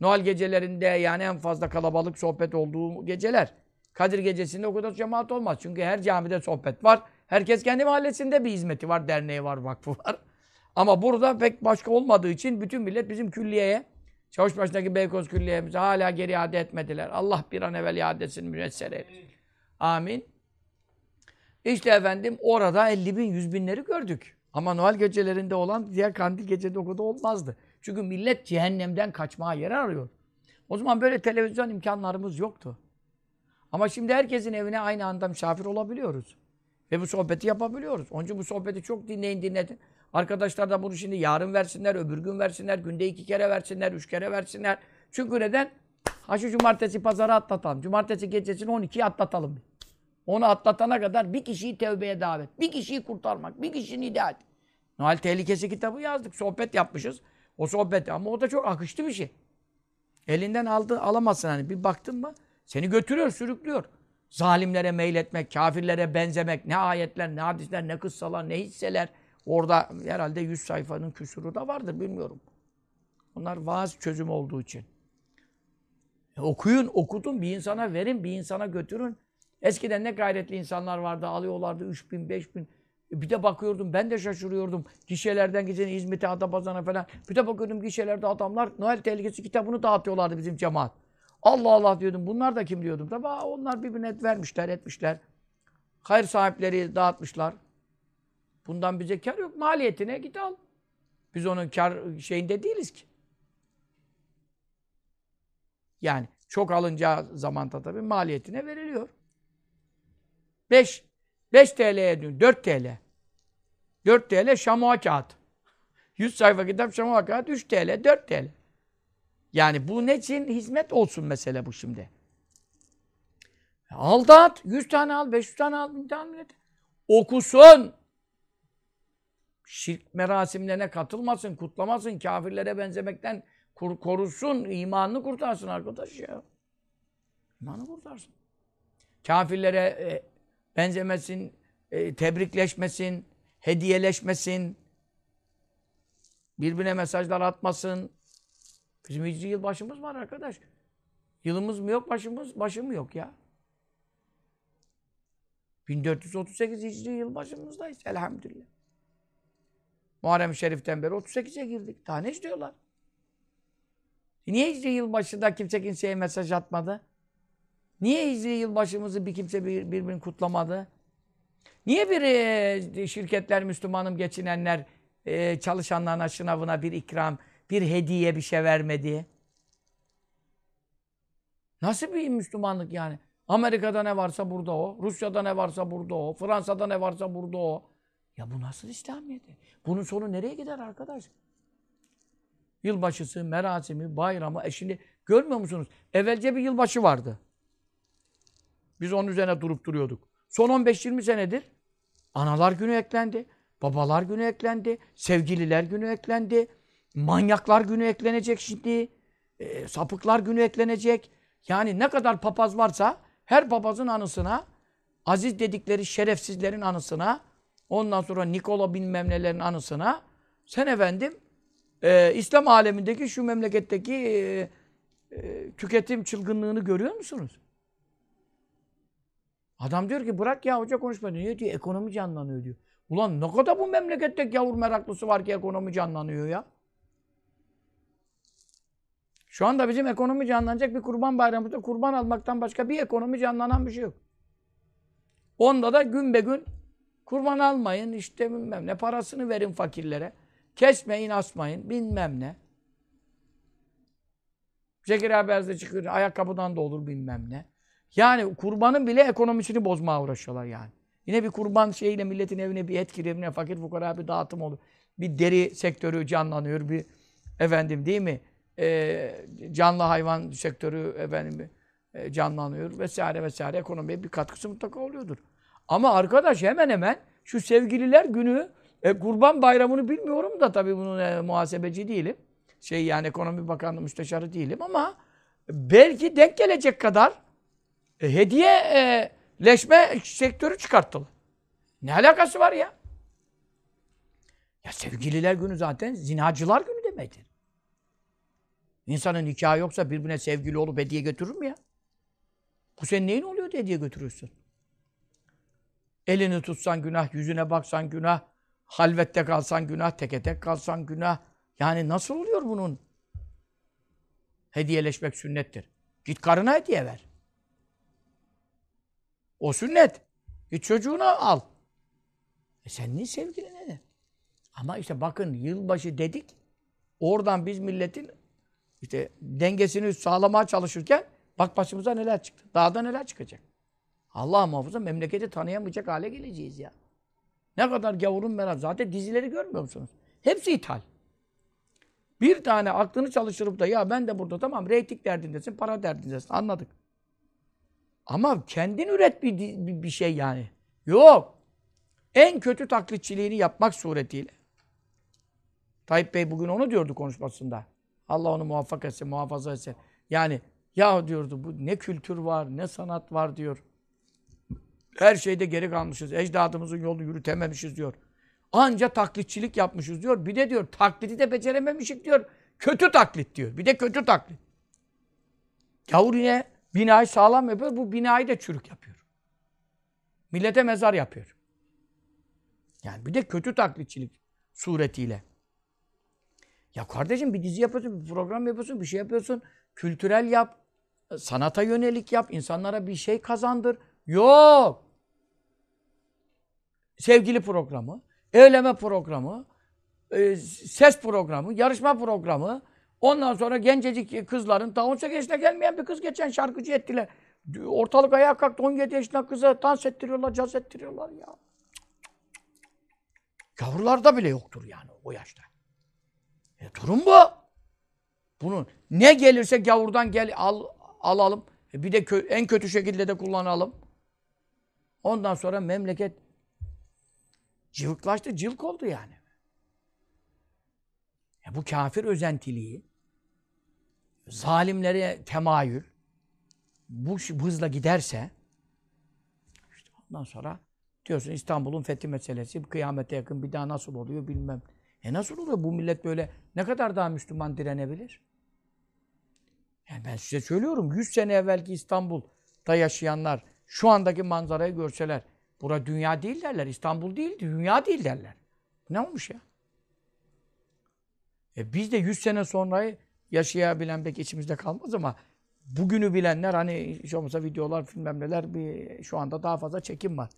Speaker 2: Noel gecelerinde yani en fazla kalabalık sohbet olduğu geceler. Kadir gecesinde o kadar cemaat olmaz. Çünkü her camide sohbet var. Herkes kendi mahallesinde bir hizmeti var, derneği var, vakfı var. Ama burada pek başka olmadığı için bütün millet bizim külliyeye, Çavuşbaşı'ndaki Beykoz Külliye'mize hala geri iade etmediler. Allah bir an evvel iadesini müyesser eylesin. Amin. İşte efendim orada 50 bin, 100 binleri gördük. Ama Noel gecelerinde olan diğer kandil gecede o olmazdı. Çünkü millet cehennemden kaçmaya yer arıyor. O zaman böyle televizyon imkanlarımız yoktu. Ama şimdi herkesin evine aynı anda misafir olabiliyoruz. Ve bu sohbeti yapabiliyoruz. Onun için bu sohbeti çok dinleyin dinletin. Arkadaşlar da bunu şimdi yarın versinler, öbür gün versinler, günde iki kere versinler, üç kere versinler. Çünkü neden? Ha şu cumartesi pazarı atlatalım. Cumartesi gecesini 12'yi atlatalım. Onu atlatana kadar bir kişiyi tevbeye davet, bir kişiyi kurtarmak, bir kişinin hidayet. Noel Tehlikesi kitabı yazdık, sohbet yapmışız. O sohbet ama o da çok akışlı bir şey. Elinden aldı, alamazsın hani. Bir baktın mı seni götürüyor, sürüklüyor. Zalimlere meyletmek, kafirlere benzemek, ne ayetler, ne hadisler, ne kıssalar, ne hisseler. Orada herhalde 100 sayfanın küsuru da vardır, bilmiyorum. Onlar vaaz çözüm olduğu için. E, okuyun, okudun, bir insana verin, bir insana götürün. Eskiden ne gayretli insanlar vardı, alıyorlardı 3 bin, 5 bin. E, bir de bakıyordum, ben de şaşırıyordum. Gişelerden gideni İzmit'e, Adapazarı'na falan. Bir de bakıyordum gişelerde adamlar Noel Tehlikesi kitabını dağıtıyorlardı bizim cemaat. Allah Allah diyordum. Bunlar da kim diyordum. Tabi onlar birbirine vermişler, etmişler. Hayır sahipleri dağıtmışlar. Bundan bize kar yok. Maliyetine git al. Biz onun kar şeyinde değiliz ki. Yani çok alınacağı zamanda tabii maliyetine veriliyor. 5 5 TL'ye dün 4 TL. 4 TL şamua kağıt. 100 sayfa kitap şamua kağıt 3 TL, 4 TL. Yani bu ne için? Hizmet olsun mesele bu şimdi. Al dağıt. 100 tane al, 500 tane al, 1000 tane millet. Okusun. Şirk merasimlerine katılmasın, kutlamasın, kafirlere benzemekten korusun, imanını kurtarsın arkadaş ya. İmanı kurtarsın. Kafirlere e, benzemesin, e, tebrikleşmesin, hediyeleşmesin, birbirine mesajlar atmasın. Bizim hicri yıl başımız var arkadaş. Yılımız mı yok, başımız, başı mı yok ya? 1438 hicri yıl başımızdayız elhamdülillah. Muharrem-i Şerif'ten beri 38'e girdik. Daha ne istiyorlar? Niye hicri yılbaşında kimse kimseye mesaj atmadı? Niye hicri yılbaşımızı bir kimse bir, birbirini kutlamadı? Niye bir e, şirketler, Müslümanım geçinenler e, çalışanlarına, şınavına bir ikram, bir hediye bir şey vermedi? Nasıl bir Müslümanlık yani? Amerika'da ne varsa burada o, Rusya'da ne varsa burada o, Fransa'da ne varsa burada o. Ya bu nasıl İslamiyet? Bunun sonu nereye gider arkadaş? Yılbaşısı, merasimi, bayramı. E şimdi görmüyor musunuz? Evvelce bir yılbaşı vardı. Biz onun üzerine durup duruyorduk. Son 15-20 senedir analar günü eklendi. Babalar günü eklendi. Sevgililer günü eklendi. Manyaklar günü eklenecek şimdi. E, sapıklar günü eklenecek. Yani ne kadar papaz varsa her papazın anısına, aziz dedikleri şerefsizlerin anısına, ondan sonra Nikola bilmem nelerin anısına, sen efendim e, İslam alemindeki şu memleketteki e, e, tüketim çılgınlığını görüyor musunuz? Adam diyor ki bırak ya hoca konuşma diyor. Diyor? Ekonomi canlanıyor diyor. Ulan ne kadar bu memlekette gavur meraklısı var ki ekonomi canlanıyor ya. Şu anda bizim ekonomi canlanacak bir kurban bayramımızda kurban almaktan başka bir ekonomi canlanan bir şey yok. Onda da gün be gün kurban almayın işte bilmem ne parasını verin fakirlere. Kesmeyin asmayın bilmem ne. Zekeriya Beyaz'da çıkıyor ayakkabıdan da olur bilmem ne. Yani kurbanın bile ekonomisini bozmaya uğraşıyorlar yani. Yine bir kurban şeyiyle milletin evine bir et giremine fakir fukara bir dağıtım olur. Bir deri sektörü canlanıyor. Bir efendim değil mi? Ee, canlı hayvan sektörü efendim e, canlanıyor vesaire vesaire ekonomiye bir katkısı mutlaka oluyordur. Ama arkadaş hemen hemen şu sevgililer günü e, kurban bayramını bilmiyorum da tabii bunun e, muhasebeci değilim. Şey yani ekonomi bakanlığı müsteşarı değilim ama belki denk gelecek kadar E, hediye e, leşme sektörü çıkarttılar. Ne alakası var ya? Ya sevgililer günü zaten zinacılar günü demektir. İnsanın nikahı yoksa birbirine sevgili olup hediye götürür mü ya? Bu senin neyin oluyor diye hediye götürürsün. Elini tutsan günah, yüzüne baksan günah, halvette kalsan günah, teke tek kalsan günah. Yani nasıl oluyor bunun? Hediyeleşmek sünnettir. Git karına hediye ver. O sünnet. Git çocuğuna al. E sen niye sevgiline ne? Ama işte bakın yılbaşı dedik. Oradan biz milletin işte dengesini sağlamaya çalışırken bak başımıza neler çıktı. Dağda neler çıkacak. Allah muhafaza memleketi tanıyamayacak hale geleceğiz ya. Ne kadar gavurun merak. Zaten dizileri görmüyor musunuz? Hepsi ithal. Bir tane aklını çalıştırıp da ya ben de burada tamam reyting derdindesin, para derdindesin. Anladık. Ama kendin üret bir, bir, şey yani. Yok. En kötü taklitçiliğini yapmak suretiyle. Tayyip Bey bugün onu diyordu konuşmasında. Allah onu muvaffak etsin, muhafaza etsin. Yani ya diyordu bu ne kültür var, ne sanat var diyor. Her şeyde geri kalmışız. Ecdadımızın yolu yürütememişiz diyor. Anca taklitçilik yapmışız diyor. Bir de diyor taklidi de becerememişik diyor. Kötü taklit diyor. Bir de kötü taklit. Gavur yine binayı sağlam yapıyor. Bu binayı da çürük yapıyor. Millete mezar yapıyor. Yani bir de kötü taklitçilik suretiyle. Ya kardeşim bir dizi yapıyorsun, bir program yapıyorsun, bir şey yapıyorsun. Kültürel yap. Sanata yönelik yap. insanlara bir şey kazandır. Yok. Sevgili programı, eyleme programı, e, ses programı, yarışma programı. Ondan sonra gencecik kızların, daha 18 yaşına gelmeyen bir kız geçen şarkıcı ettiler. Ortalık ayağa kalktı, 17 yaşında kıza dans ettiriyorlar, caz ettiriyorlar ya. Yavrularda bile yoktur yani o yaşta. E, durum bu. Bunun ne gelirse gavurdan gel al alalım. E, bir de kö en kötü şekilde de kullanalım. Ondan sonra memleket cıvıklaştı, cılk oldu yani. Ya bu kafir özentiliği, zalimlere temayül, bu hızla giderse, işte ondan sonra diyorsun İstanbul'un fethi meselesi, kıyamete yakın bir daha nasıl oluyor bilmem. E nasıl oluyor? Bu millet böyle ne kadar daha Müslüman direnebilir? Yani ben size söylüyorum, 100 sene evvelki İstanbul'da yaşayanlar şu andaki manzarayı görseler, bura dünya değil derler, İstanbul değil, dünya değil derler. Ne olmuş ya? E biz de 100 sene sonrayı yaşayabilen pek içimizde kalmaz ama bugünü bilenler hani hiç olmazsa videolar, filmler neler bir şu anda daha fazla çekim var.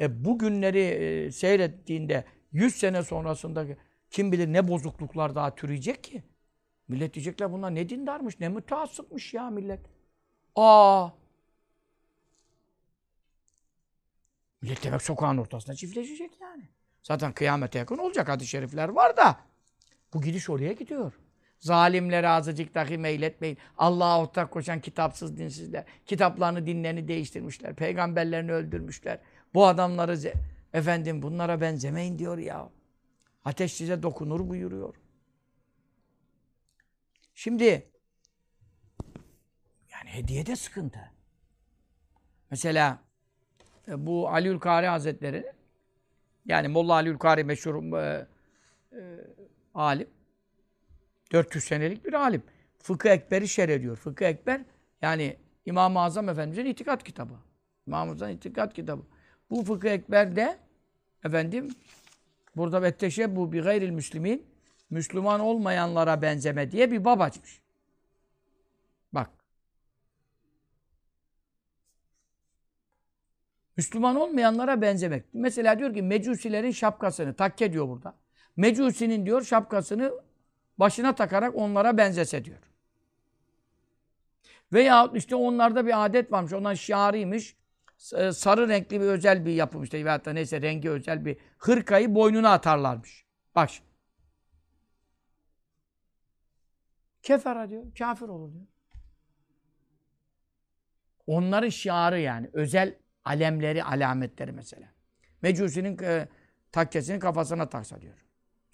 Speaker 2: E bugünleri e, seyrettiğinde 100 sene sonrasında kim bilir ne bozukluklar daha türeyecek ki? Millet diyecekler bunlar ne dindarmış, ne müteassıpmış ya millet. Aa! Millet demek sokağın ortasında çiftleşecek yani. Zaten kıyamete yakın olacak hadis-i şerifler var da. Bu gidiş oraya gidiyor. Zalimlere azıcık dahi meyletmeyin. Allah'a ortak koşan kitapsız dinsizler. Kitaplarını, dinlerini değiştirmişler. Peygamberlerini öldürmüşler. Bu adamları efendim bunlara benzemeyin diyor ya. Ateş size dokunur buyuruyor. Şimdi yani hediye de sıkıntı. Mesela bu Aliül Kari Hazretleri yani Molla Aliül Kari meşhur e, e, alim 400 senelik bir alim. Fıkıh Ekber'i şer ediyor. Fıkıh Ekber yani İmam-ı Azam Efendimiz'in itikat kitabı. İmam-ı Azam itikat kitabı. Bu Fıkıh Ekber'de efendim burada vetteşebbu bi gayril müslimin Müslüman olmayanlara benzeme diye bir bab açmış. Bak. Müslüman olmayanlara benzemek. Mesela diyor ki mecusilerin şapkasını, takke diyor burada. Mecusinin diyor şapkasını başına takarak onlara benzese diyor. Veya işte onlarda bir adet varmış. Ondan şiarıymış. E, sarı renkli bir özel bir yapım işte veyahut da neyse rengi özel bir hırkayı boynuna atarlarmış. Bak Kefera diyor. Kafir olur diyor. Onların şiarı yani. Özel alemleri, alametleri mesela. Mecusinin e, takkesini kafasına taksa diyor.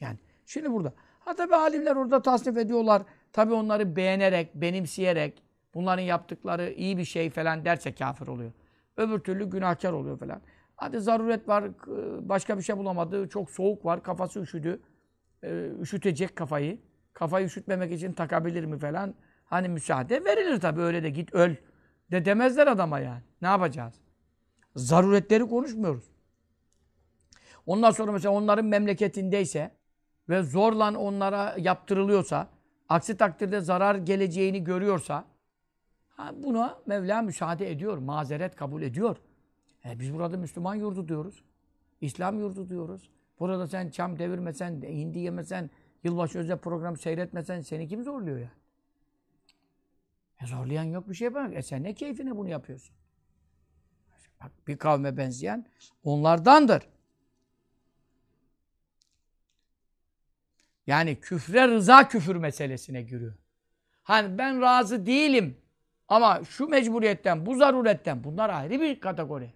Speaker 2: Yani şimdi burada. Ha tabi alimler orada tasnif ediyorlar. Tabi onları beğenerek, benimseyerek. bunların yaptıkları iyi bir şey falan derse kafir oluyor. Öbür türlü günahkar oluyor falan. Hadi zaruret var, başka bir şey bulamadı, çok soğuk var, kafası üşüdü. Ee, üşütecek kafayı. Kafayı üşütmemek için takabilir mi falan. Hani müsaade verilir tabii öyle de git öl de demezler adama yani. Ne yapacağız? Zaruretleri konuşmuyoruz. Ondan sonra mesela onların memleketindeyse ve zorla onlara yaptırılıyorsa, aksi takdirde zarar geleceğini görüyorsa buna Mevla müsaade ediyor, mazeret kabul ediyor. E biz burada Müslüman yurdu diyoruz. İslam yurdu diyoruz. Burada sen çam devirmesen, hindi yemesen, yılbaşı özel program seyretmesen seni kim zorluyor ya? E zorlayan yok bir şey bak. E sen ne keyfine bunu yapıyorsun? Bir kavme benzeyen onlardandır. Yani küfre rıza küfür meselesine giriyor. Hani ben razı değilim ama şu mecburiyetten, bu zaruretten bunlar ayrı bir kategori.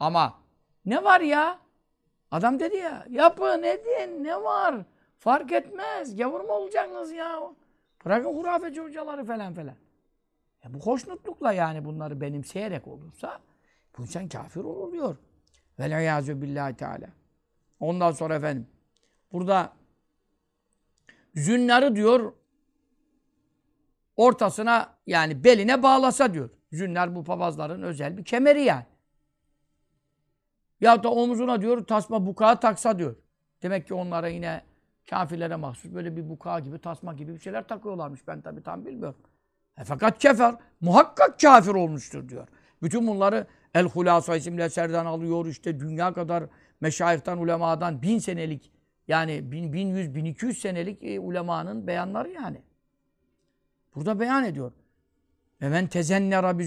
Speaker 2: Ama ne var ya? Adam dedi ya, yapın edin, ne var? Fark etmez, gavur mu olacaksınız ya? Bırakın hurafeci hocaları falan falan. Ya bu hoşnutlukla yani bunları benimseyerek olursa bu insan kafir oluyor. Vel'iyâzü billahi teâlâ. Ondan sonra efendim burada zünnarı diyor ortasına yani beline bağlasa diyor. Zünnar bu papazların özel bir kemeri yani. Ya da omuzuna diyor tasma bukağı taksa diyor. Demek ki onlara yine kafirlere mahsus böyle bir bukağı gibi tasma gibi bir şeyler takıyorlarmış. Ben tabii tam bilmiyorum. E fakat kefer muhakkak kafir olmuştur diyor. Bütün bunları El Hulasa isimli eserden alıyor. işte dünya kadar meşayihtan, ulemadan bin senelik yani bin, bin yüz, bin iki yüz senelik e, ulemanın beyanları yani. Burada beyan ediyor. Ve men tezennera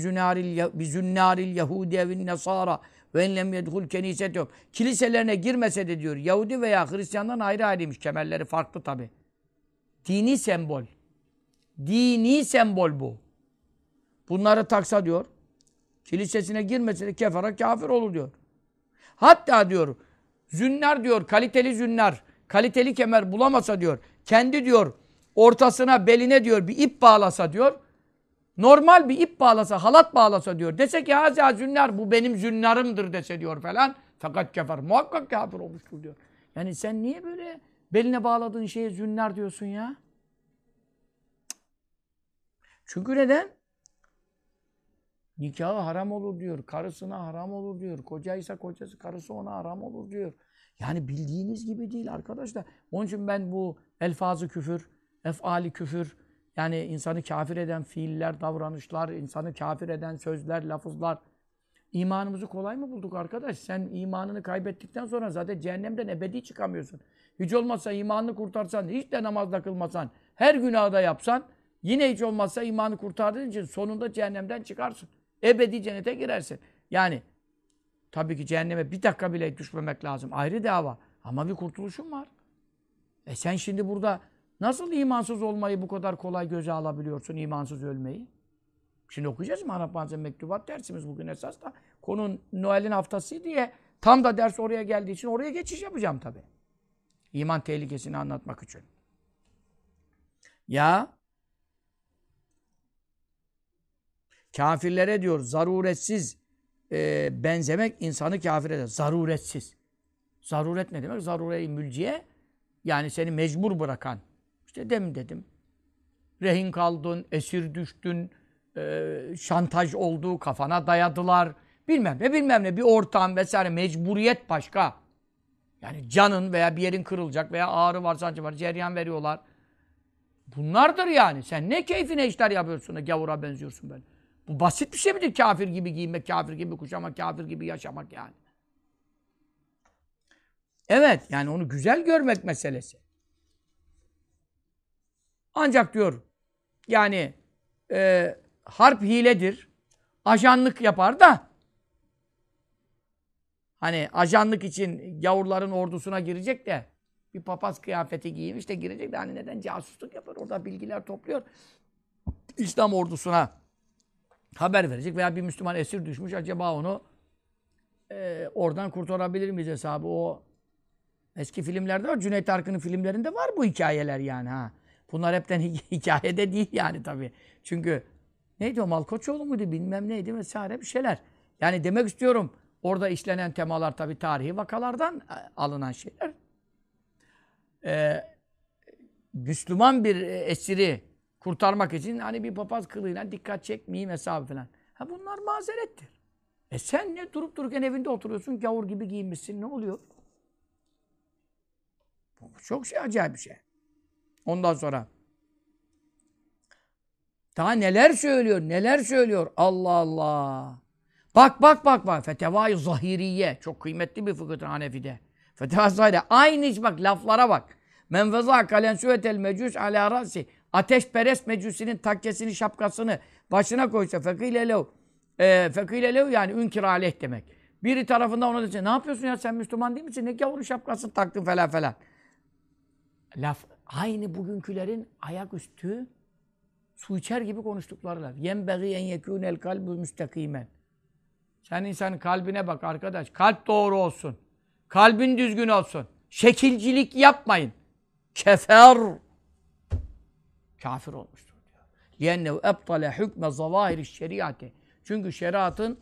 Speaker 2: bizünnaril yahudi evin nesara ve enlem yedhul keniset yok. Kiliselerine girmese de diyor Yahudi veya Hristiyandan ayrı ayrıymış. Kemerleri farklı tabi. Dini sembol. Dini sembol bu. Bunları taksa diyor. Kilisesine girmese de kefara kafir olur diyor. Hatta diyor zünnar diyor kaliteli zünnar kaliteli kemer bulamasa diyor kendi diyor ortasına beline diyor bir ip bağlasa diyor normal bir ip bağlasa halat bağlasa diyor dese ki haza zünnar bu benim zünnarımdır dese diyor falan fakat kefer muhakkak kafir olmuştur diyor. Yani sen niye böyle beline bağladığın şeye zünnar diyorsun ya? Çünkü neden? Nikahı haram olur diyor. Karısına haram olur diyor. Kocaysa kocası, karısı ona haram olur diyor. Yani bildiğiniz gibi değil arkadaşlar. Onun için ben bu elfazı küfür, efali küfür, yani insanı kafir eden fiiller, davranışlar, insanı kafir eden sözler, lafızlar. İmanımızı kolay mı bulduk arkadaş? Sen imanını kaybettikten sonra zaten cehennemden ebedi çıkamıyorsun. Hiç olmazsa imanını kurtarsan, hiç de namazda kılmasan, her günahda yapsan, yine hiç olmazsa imanı kurtardığın için sonunda cehennemden çıkarsın. Ebedi cennete girersin. Yani tabii ki cehenneme bir dakika bile düşmemek lazım. Ayrı dava. Ama bir kurtuluşun var. E sen şimdi burada nasıl imansız olmayı bu kadar kolay göze alabiliyorsun, imansız ölmeyi? Şimdi okuyacağız mı Arap Bazen Mektubat dersimiz bugün esas da. Konu Noel'in haftası diye tam da ders oraya geldiği için oraya geçiş yapacağım tabii. İman tehlikesini anlatmak için. Ya Kafirlere diyor zaruretsiz e, benzemek insanı kafir eder. Zaruretsiz. Zaruret ne demek? Zarure-i mülciye yani seni mecbur bırakan. İşte demin dedim. Rehin kaldın, esir düştün, e, şantaj oldu, kafana dayadılar. Bilmem ne bilmem ne bir ortam vesaire mecburiyet başka. Yani canın veya bir yerin kırılacak veya ağrı var, sancı var, ceryan veriyorlar. Bunlardır yani. Sen ne keyfine işler yapıyorsun da gavura benziyorsun böyle. Bu basit bir şey midir kafir gibi giymek, kafir gibi kuşamak, kafir gibi yaşamak yani? Evet, yani onu güzel görmek meselesi. Ancak diyor, yani e, harp hiledir, ajanlık yapar da hani ajanlık için gavurların ordusuna girecek de bir papaz kıyafeti giymiş de girecek de hani neden casusluk yapar, orada bilgiler topluyor. İslam ordusuna haber verecek veya bir Müslüman esir düşmüş acaba onu e, oradan kurtarabilir miyiz hesabı o eski filmlerde var. Cüneyt Arkın'ın filmlerinde var bu hikayeler yani ha. Bunlar hepten hikayede değil yani tabii. Çünkü neydi o Malkoçoğlu muydu bilmem neydi vesaire bir şeyler. Yani demek istiyorum orada işlenen temalar tabii tarihi vakalardan e, alınan şeyler. Ee, Müslüman bir e, esiri kurtarmak için hani bir papaz kılığıyla dikkat çekmeyeyim hesabı falan. Ha bunlar mazerettir. E sen ne durup dururken evinde oturuyorsun gavur gibi giyinmişsin ne oluyor? Bu çok şey acayip bir şey. Ondan sonra daha neler söylüyor, neler söylüyor. Allah Allah. Bak bak bak bak. Fetevai zahiriye. Çok kıymetli bir fıkıhtır Hanefi'de. Feteva zahiriye. Aynı iş bak laflara bak. Men feza kalen süvetel mecus ala rasi. Ateşperest mecusinin takkesini, şapkasını başına koysa fekile lev. E, fekile lev yani ünkir aleyh demek. Biri tarafında ona dese ne yapıyorsun ya sen Müslüman değil misin? Ne gavuru şapkası taktın falan falan. Laf aynı bugünkülerin ayaküstü su içer gibi konuştukları laf. Yenbeği en yekûnel kalbu müstakimen. Sen insanın kalbine bak arkadaş. Kalp doğru olsun. Kalbin düzgün olsun. Şekilcilik yapmayın. Kefer Kafir olmuştur diyor. لِيَنَّهُ اَبْطَلَ حُكْمَ ظَوَاهِرِ الشَّرِيَاتِ Çünkü şeriatın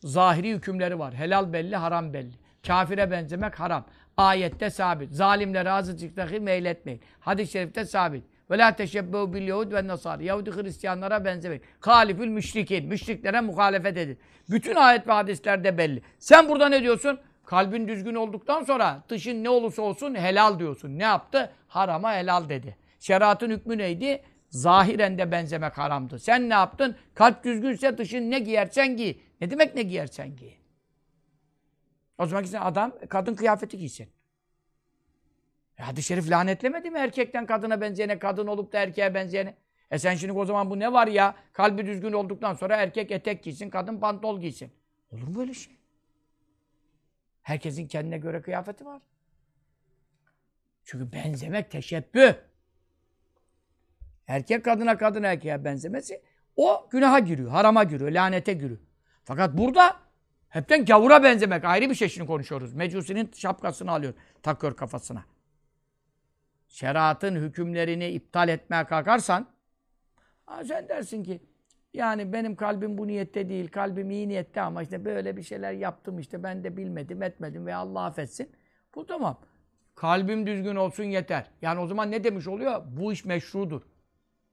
Speaker 2: zahiri hükümleri var. Helal belli, haram belli. Kafire benzemek haram. Ayette sabit. Zalimlere azıcık meyletmeyin. Hadis-i şerifte sabit. Ve la teşebbehu bil yahud ve nasara. Yahudi Hristiyanlara benzemek. Halifül müşrikin. Müşriklere muhalefet edin. Bütün ayet ve hadislerde belli. Sen burada ne diyorsun? Kalbin düzgün olduktan sonra dışın ne olursa olsun helal diyorsun. Ne yaptı? Harama helal dedi. Şeriatın hükmü neydi? Zahiren de benzemek haramdı. Sen ne yaptın? Kalp düzgünse dışın ne giyersen giy. Ne demek ne giyersen giy? O zaman gitsin adam kadın kıyafeti giysin. E hadis-i şerif lanetlemedi mi erkekten kadına benzeyene, kadın olup da erkeğe benzeyene? E sen şimdi o zaman bu ne var ya? Kalbi düzgün olduktan sonra erkek etek giysin, kadın pantol giysin. Olur mu böyle şey? Herkesin kendine göre kıyafeti var. Çünkü benzemek teşebbüh. Erkek kadına, kadın erkeğe benzemesi o günaha giriyor, harama giriyor, lanete giriyor. Fakat burada hepten gavura benzemek ayrı bir şey şimdi konuşuyoruz. Mecusinin şapkasını alıyor, takıyor kafasına. Şeriatın hükümlerini iptal etmeye kalkarsan ha sen dersin ki yani benim kalbim bu niyette değil, kalbim iyi niyette ama işte böyle bir şeyler yaptım işte ben de bilmedim, etmedim ve Allah affetsin. Bu tamam. Kalbim düzgün olsun yeter. Yani o zaman ne demiş oluyor? Bu iş meşrudur.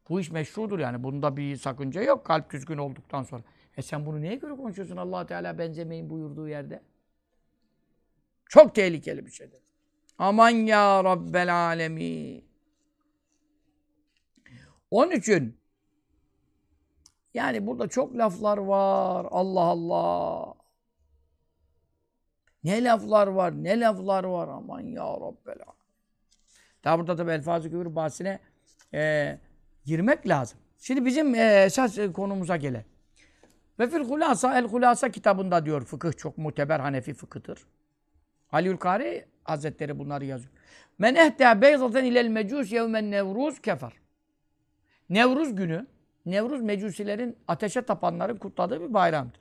Speaker 2: Bu iş meşrudur yani. Bunda bir sakınca yok kalp düzgün olduktan sonra. E sen bunu neye göre konuşuyorsun allah Teala benzemeyin buyurduğu yerde? Çok tehlikeli bir şeydir. Aman ya Rabbel Alemin. Onun için yani burada çok laflar var. Allah Allah. Ne laflar var, ne laflar var. Aman ya Rabbel Alemin. Daha burada tabi elfaz-ı küfür bahsine e, girmek lazım. Şimdi bizim e, esas konumuza gelen. Ve fil hulasa, el hulasa kitabında diyor fıkıh çok muteber Hanefi fıkıhtır. Aliül Kari Hazretleri bunları yazıyor. Men ehte beyzaten ilel mecus yevmen nevruz kefer. Nevruz günü, Nevruz mecusilerin ateşe tapanların kutladığı bir bayramdır.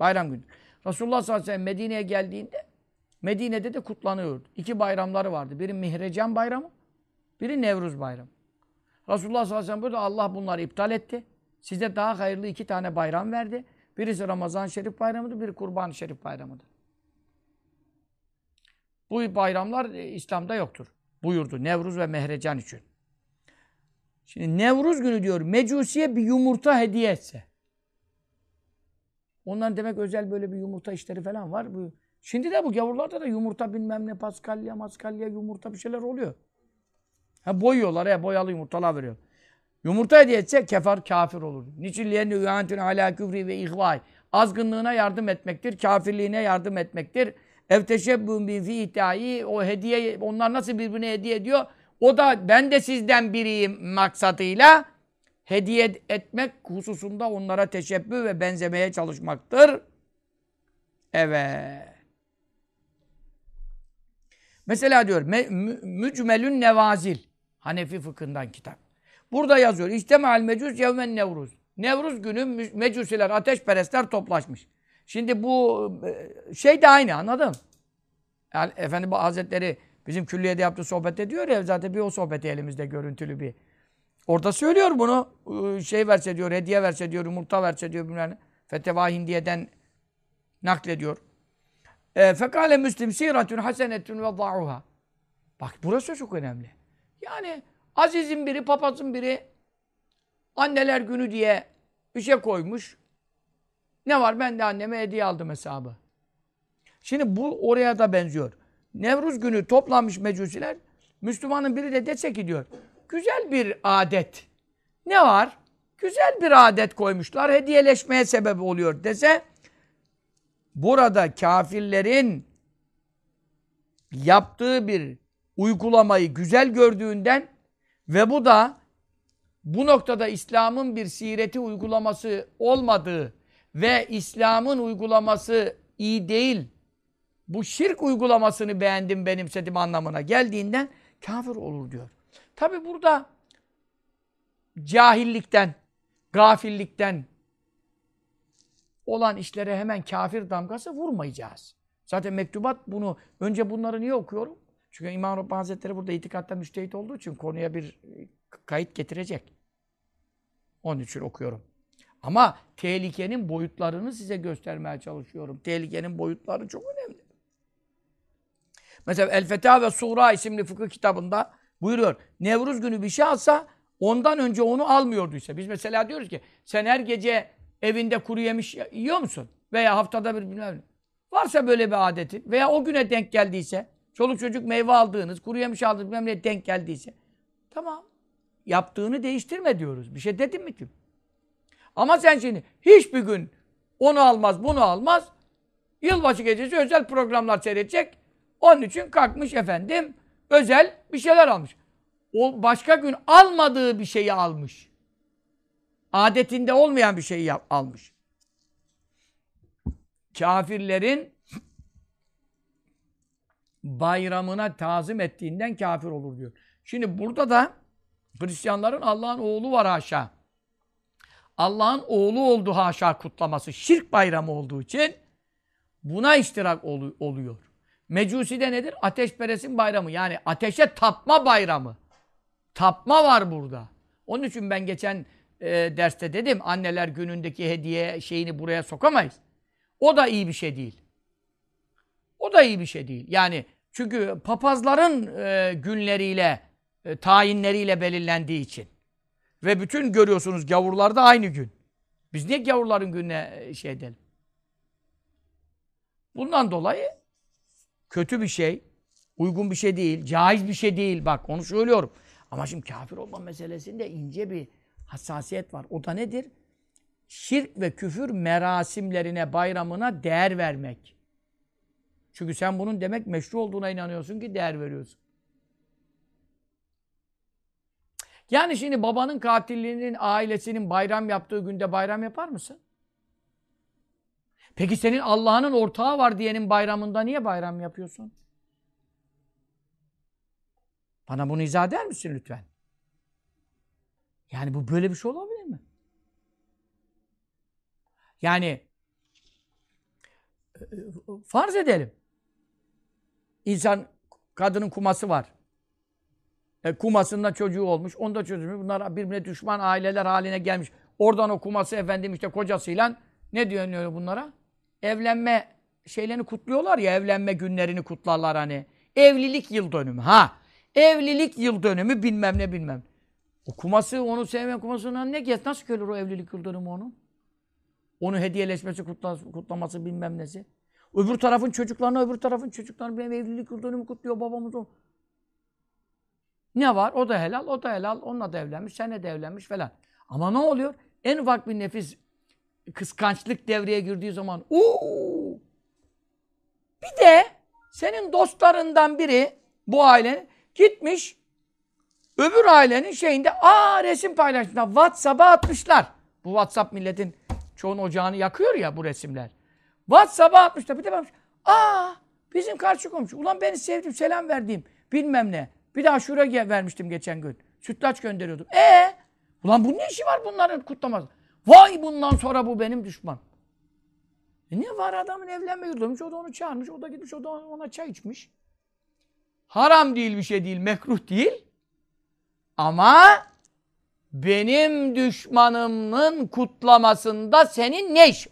Speaker 2: Bayram günü. Resulullah sallallahu aleyhi ve sellem Medine'ye geldiğinde Medine'de de kutlanıyordu. İki bayramları vardı. Biri Mihrecan bayramı, biri Nevruz bayramı. Resulullah sallallahu aleyhi ve sellem burada Allah bunları iptal etti. Size daha hayırlı iki tane bayram verdi. Birisi Ramazan Şerif bayramıdır, biri Kurban Şerif bayramıdır. Bu bayramlar e, İslam'da yoktur. Buyurdu Nevruz ve Mehrecan için. Şimdi Nevruz günü diyor Mecusi'ye bir yumurta hediye etse. Onların demek özel böyle bir yumurta işleri falan var. Bu, şimdi de bu gavurlarda da yumurta bilmem ne paskalya maskalya yumurta bir şeyler oluyor. Ha boyuyorlar ya boyalı yumurtalar veriyor. Yumurta hediye etse kefar kafir olur. Niçin liyenne üyantun ala küfri ve ihvay. Azgınlığına yardım etmektir, kafirliğine yardım etmektir. Ev teşebbün bin fi o hediye onlar nasıl birbirine hediye ediyor? O da ben de sizden biriyim maksadıyla hediye etmek hususunda onlara teşebbü ve benzemeye çalışmaktır. Evet. Mesela diyor Mücmelün Nevazil Hanefi fıkhından kitap. Burada yazıyor. İctema'l mecus yevmen nevruz. Nevruz günü mecusiler, ateşperestler toplaşmış. Şimdi bu e, şey de aynı anladın Yani Efendi Hazretleri bizim külliyede yaptığı sohbet ediyor ya zaten bir o sohbeti elimizde görüntülü bir. Orada söylüyor bunu. Ee, Şey verse diyor, hediye verse diyor, yumurta verse diyor bilmem ne. Feteva Hindiye'den naklediyor. E, Fekale Müslim siratun hasenetun ve da'uha. Bak burası çok önemli. Yani azizin biri, papazın biri anneler günü diye bir şey koymuş. Ne var? Ben de anneme hediye aldım hesabı. Şimdi bu oraya da benziyor. Nevruz günü toplanmış mecusiler. Müslümanın biri de dese ki diyor. Güzel bir adet. Ne var? Güzel bir adet koymuşlar. Hediyeleşmeye sebep oluyor dese. Burada kafirlerin yaptığı bir uygulamayı güzel gördüğünden ve bu da bu noktada İslam'ın bir sireti uygulaması olmadığı ve İslam'ın uygulaması iyi değil, bu şirk uygulamasını beğendim, benimsedim anlamına geldiğinden kafir olur diyor. Tabi burada cahillikten, gafillikten olan işlere hemen kafir damgası vurmayacağız. Zaten mektubat bunu, önce bunları niye okuyorum? Çünkü İmam Rabbani Hazretleri burada itikatta müştehit olduğu için konuya bir kayıt getirecek. Onun için okuyorum. Ama tehlikenin boyutlarını size göstermeye çalışıyorum. Tehlikenin boyutları çok önemli. Mesela El Fetha ve Sura isimli fıkıh kitabında buyuruyor. Nevruz günü bir şey alsa ondan önce onu almıyorduysa. Biz mesela diyoruz ki sen her gece evinde kuru yemiş yiyor musun? Veya haftada bir bilmem Varsa böyle bir adetin veya o güne denk geldiyse çoluk çocuk meyve aldığınız, kuru yemiş aldığınız bilmem ne denk geldiyse tamam. Yaptığını değiştirme diyoruz. Bir şey dedim mi ki? Ama sen şimdi hiçbir gün onu almaz, bunu almaz. Yılbaşı gecesi özel programlar seyredecek. Onun için kalkmış efendim özel bir şeyler almış. O başka gün almadığı bir şeyi almış. Adetinde olmayan bir şeyi almış. Kafirlerin bayramına tazim ettiğinden kafir olur diyor. Şimdi burada da Hristiyanların Allah'ın oğlu var haşa. Allah'ın oğlu oldu haşa kutlaması. Şirk bayramı olduğu için buna iştirak ol oluyor. Mecusi de nedir? Ateşperestin bayramı. Yani ateşe tapma bayramı. Tapma var burada. Onun için ben geçen e, derste dedim anneler günündeki hediye şeyini buraya sokamayız. O da iyi bir şey değil. O da iyi bir şey değil. Yani çünkü papazların e, günleriyle, e, tayinleriyle belirlendiği için. Ve bütün görüyorsunuz gavurlarda aynı gün. Biz niye gavurların gününe e, şey edelim? Bundan dolayı kötü bir şey, uygun bir şey değil, caiz bir şey değil. Bak onu söylüyorum. Ama şimdi kafir olma meselesinde ince bir hassasiyet var. O da nedir? Şirk ve küfür merasimlerine, bayramına değer vermek. Çünkü sen bunun demek meşru olduğuna inanıyorsun ki değer veriyorsun. Yani şimdi babanın katilliğinin ailesinin bayram yaptığı günde bayram yapar mısın? Peki senin Allah'ın ortağı var diyenin bayramında niye bayram yapıyorsun? Bana bunu izah eder misin lütfen? Yani bu böyle bir şey olabilir mi? Yani e, farz edelim. İnsan kadının kuması var. E, kumasında çocuğu olmuş. Onda çocuğu. Bunlar birbirine düşman aileler haline gelmiş. Oradan o kuması efendim işte kocasıyla ne diyor bunlara? Evlenme şeylerini kutluyorlar ya. Evlenme günlerini kutlarlar hani. Evlilik yıl dönümü. Ha. Evlilik yıl dönümü bilmem ne bilmem. O kuması, onu sevmeyen kumasından ne geç? Nasıl gelir o evlilik yıl dönümü onun? Onu hediyeleşmesi, kutlaması bilmem nesi. Öbür tarafın çocuklarını, öbür tarafın çocuklarını benim evlilik yıl dönümü kutluyor babamız o. Ne var? O da helal, o da helal. Onunla da evlenmiş, senle de evlenmiş falan. Ama ne oluyor? En ufak bir nefis kıskançlık devreye girdiği zaman uuu bir de senin dostlarından biri bu ailenin gitmiş öbür ailenin şeyinde aa resim paylaşmışlar. WhatsApp'a atmışlar. Bu WhatsApp milletin çoğun ocağını yakıyor ya bu resimler. WhatsApp'a atmışlar. Bir de bakmış. Aa bizim karşı komşu. Ulan beni sevdim selam verdiğim bilmem ne. Bir daha şuraya vermiştim geçen gün. Sütlaç gönderiyordum. E Ulan bunun ne işi var bunların kutlaması? Vay bundan sonra bu benim düşman. E ne var adamın evlenme yurduymuş, o da onu çağırmış, o da gitmiş, o da ona çay içmiş. Haram değil bir şey değil, mekruh değil. Ama benim düşmanımın kutlamasında senin ne var?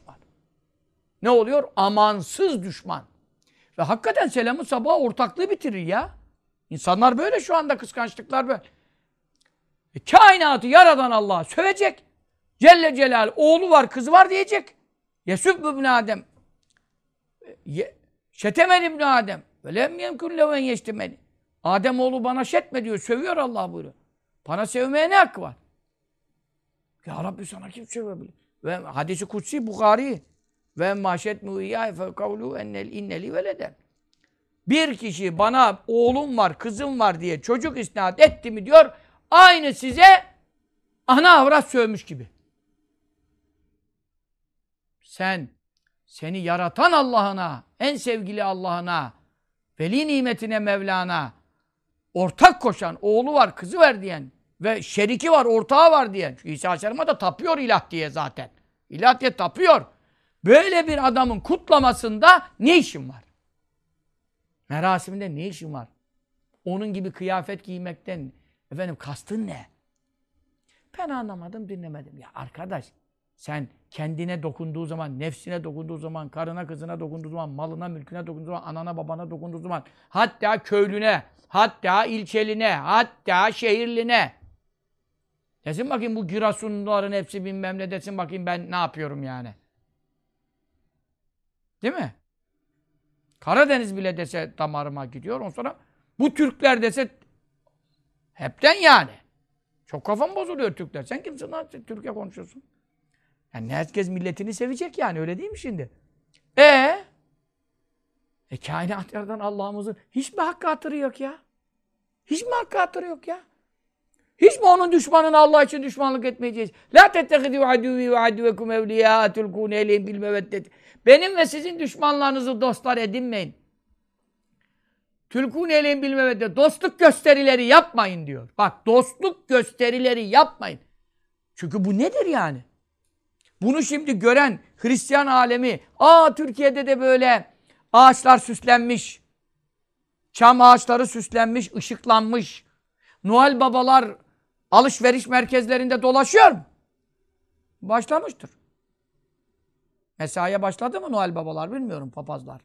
Speaker 2: Ne oluyor? Amansız düşman. Ve hakikaten selamı sabah ortaklığı bitirir ya. İnsanlar böyle şu anda kıskançlıklar böyle. E, kainatı yaradan Allah sövecek. Celle Celal oğlu var kızı var diyecek. Yesüb ibn Adem. Ye, şetemen ibn Adem. Ve lem yemkun leven yeştemeni. Adem oğlu bana şetme diyor. Sövüyor Allah buyuruyor. Bana sevmeye ne hakkı var? Ya Rabbi sana kim sövebilir? Ve hadisi kutsi Bukhari ve maşet muiyyâ fe kavlu ennel inneli veleden. Bir kişi bana oğlum var, kızım var diye çocuk isnat etti mi diyor. Aynı size ana avrat sövmüş gibi. Sen seni yaratan Allah'ına, en sevgili Allah'ına, veli nimetine Mevlana ortak koşan, oğlu var, kızı ver diyen ve şeriki var, ortağı var diyen. Çünkü İsa Aleyhisselam'a da tapıyor ilah diye zaten. İlah diye tapıyor. Böyle bir adamın kutlamasında ne işin var? Merasiminde ne işin var? Onun gibi kıyafet giymekten efendim kastın ne? Ben anlamadım, dinlemedim. Ya arkadaş sen kendine dokunduğu zaman, nefsine dokunduğu zaman, karına kızına dokunduğu zaman, malına mülküne dokunduğu zaman, anana babana dokunduğu zaman, hatta köylüne, hatta ilçeline, hatta şehirline. Desin bakayım bu Girasunluların hepsi bilmem ne desin bakayım ben ne yapıyorum yani. Değil mi? Karadeniz bile dese damarıma gidiyor. Ondan sonra bu Türkler dese hepten yani. Çok kafam bozuluyor Türkler. Sen kimsin lan? Türkiye konuşuyorsun. Yani herkes milletini sevecek yani öyle değil mi şimdi? E e kainatlardan Allah'ımızın hiç mi hakkı hatırı yok ya? Hiç mi hakkı hatırı yok ya? Hiç mi onun düşmanına Allah için düşmanlık etmeyeceğiz? La tettehidu aduvi ve aduvekum evliya tulkûne eleyhim bil meveddet. Benim ve sizin düşmanlarınızı dostlar edinmeyin. Tülkûne eleyhim bil meveddet. Dostluk gösterileri yapmayın diyor. Bak dostluk gösterileri yapmayın. Çünkü bu nedir yani? Bunu şimdi gören Hristiyan alemi, aa Türkiye'de de böyle ağaçlar süslenmiş, çam ağaçları süslenmiş, ışıklanmış, Noel babalar alışveriş merkezlerinde dolaşıyor mu? Başlamıştır. Mesaiye başladı mı Noel babalar bilmiyorum papazlar.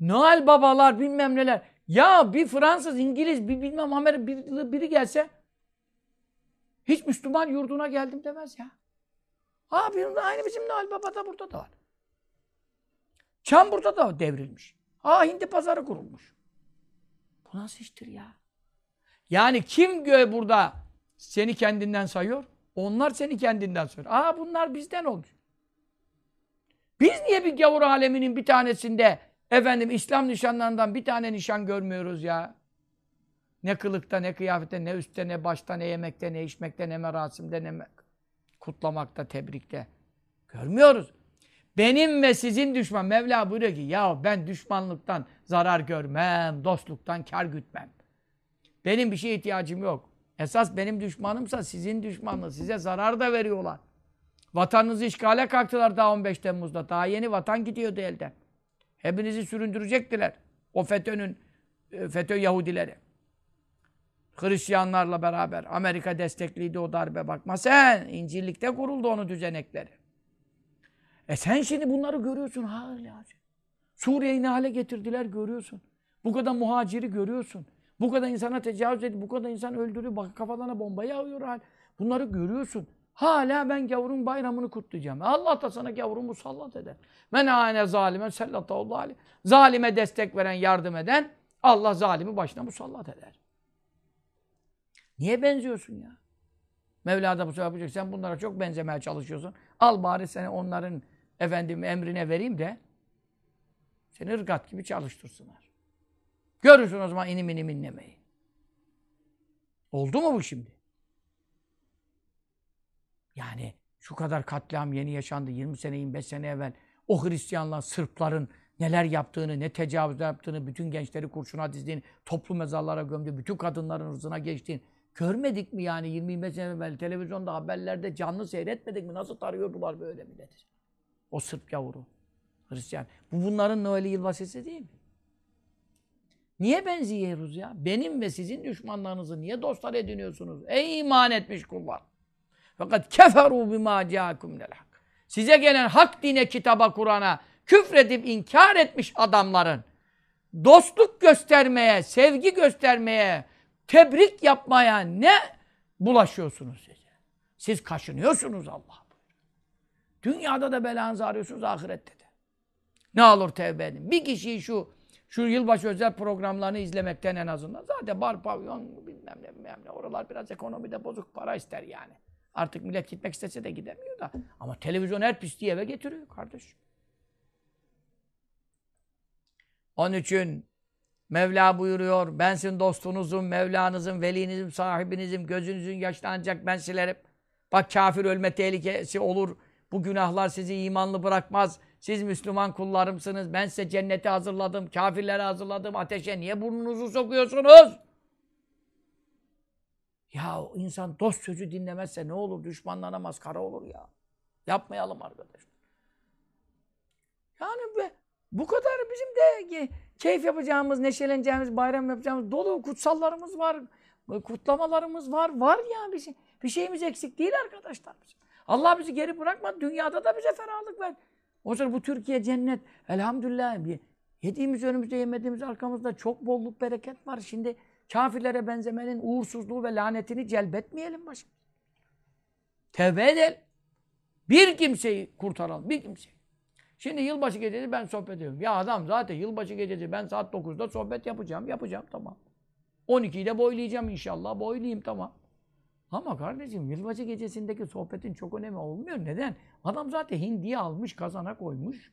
Speaker 2: Noel babalar bilmem neler. Ya bir Fransız, İngiliz, bir bilmem Amerika biri, biri gelse hiç Müslüman yurduna geldim demez ya. Ha bir aynı bizim Noel Baba da burada da var. Çam burada da devrilmiş. Ha hindi pazarı kurulmuş. Bu nasıl iştir ya? Yani kim göğe burada seni kendinden sayıyor? Onlar seni kendinden sayıyor. Aa bunlar bizden olmuş. Biz niye bir gavur aleminin bir tanesinde efendim İslam nişanlarından bir tane nişan görmüyoruz ya? Ne kılıkta, ne kıyafette, ne üstte, ne başta, ne yemekte, ne içmekte, ne merasimde, ne kutlamakta, tebrikte. Görmüyoruz. Benim ve sizin düşman. Mevla buyuruyor ki ya ben düşmanlıktan zarar görmem, dostluktan kar gütmem. Benim bir şeye ihtiyacım yok. Esas benim düşmanımsa sizin düşmanınız. Size zarar da veriyorlar. Vatanınızı işgale kalktılar daha 15 Temmuz'da. Daha yeni vatan gidiyordu elden. Hepinizi süründürecektiler. O FETÖ'nün, e, FETÖ Yahudileri. Hristiyanlarla beraber. Amerika destekliydi o darbe bakma sen. İncirlik'te kuruldu onu düzenekleri. E sen şimdi bunları görüyorsun hala. Suriye'yi ne hale getirdiler görüyorsun. Bu kadar muhaciri görüyorsun. Bu kadar insana tecavüz edip bu kadar insan öldürüyor. Bak kafalarına bomba yağıyor hal. Bunları görüyorsun. Hala ben gavurun bayramını kutlayacağım. Allah da sana gavuru musallat eder. Men âne zalime sellatallâhu aleyh. Zalime destek veren, yardım eden Allah zalimi başına musallat eder. Niye benziyorsun ya? Mevla da bu sefer yapacak. Sen bunlara çok benzemeye çalışıyorsun. Al bari seni onların efendim emrine vereyim de seni ırgat gibi çalıştırsınlar. Görürsün o zaman inim inim inlemeyi. Oldu mu bu şimdi? Yani şu kadar katliam yeni yaşandı 20 sene 25 sene evvel. O Hristiyanlar, Sırpların neler yaptığını, ne tecavüz yaptığını, bütün gençleri kurşuna dizdiğini, toplu mezarlara gömdü, bütün kadınların hırzına geçtiğini görmedik mi yani 20-25 sene evvel televizyonda haberlerde canlı seyretmedik mi? Nasıl tarıyordular böyle milleti? O Sırp yavru. Hristiyan. Bu bunların Noel'i yılbaşısı değil mi? Niye benziyoruz ya? Benim ve sizin düşmanlarınızı niye dostlar ediniyorsunuz? Ey iman etmiş kullar. Fakat keferu bima ca'akum hak. Size gelen hak dine, kitaba, Kur'an'a küfredip inkar etmiş adamların dostluk göstermeye, sevgi göstermeye, tebrik yapmaya ne bulaşıyorsunuz siz? Siz kaşınıyorsunuz Allah. Dünyada da belanızı arıyorsunuz, ahirette de. Ne olur tevbe edin. Bir kişiyi şu şu yılbaşı özel programlarını izlemekten en azından. Zaten bar, pavyon, bilmem ne, bilmem ne. Oralar biraz ekonomide bozuk para ister yani. Artık millet gitmek istese de gidemiyor da. Ama televizyon her pisliği eve getiriyor kardeş. Onun için Mevla buyuruyor, ben sizin dostunuzum, Mevlanızın, velinizim, sahibinizim, gözünüzün yaşını ancak ben silerim. Bak kafir ölme tehlikesi olur. Bu günahlar sizi imanlı bırakmaz. Siz Müslüman kullarımsınız. Ben size cenneti hazırladım, kafirleri hazırladım. Ateşe niye burnunuzu sokuyorsunuz? Ya insan dost sözü dinlemezse ne olur? Düşmanlarına maskara olur ya. Yapmayalım arkadaşlar. Yani be, bu kadar bizim de keyif yapacağımız, neşeleneceğimiz, bayram yapacağımız dolu kutsallarımız var. Kutlamalarımız var. Var ya bir, şey, bir şeyimiz eksik değil arkadaşlar. Allah bizi geri bırakmadı. Dünyada da bize ferahlık ver. O zaman bu Türkiye cennet. Elhamdülillah. Yediğimiz önümüzde, yemediğimiz arkamızda çok bolluk, bereket var. Şimdi kafirlere benzemenin uğursuzluğu ve lanetini celbetmeyelim başım. Tevbe. Bir kimseyi kurtaralım. Bir kimseyi. Şimdi yılbaşı gecesi ben sohbet ediyorum. Ya adam zaten yılbaşı gecesi ben saat 9'da sohbet yapacağım. Yapacağım tamam. 12'yi de boylayacağım inşallah. Boylayayım tamam. Ama kardeşim yılbaşı gecesindeki sohbetin çok önemi olmuyor. Neden? Adam zaten hindiye almış, kazana koymuş.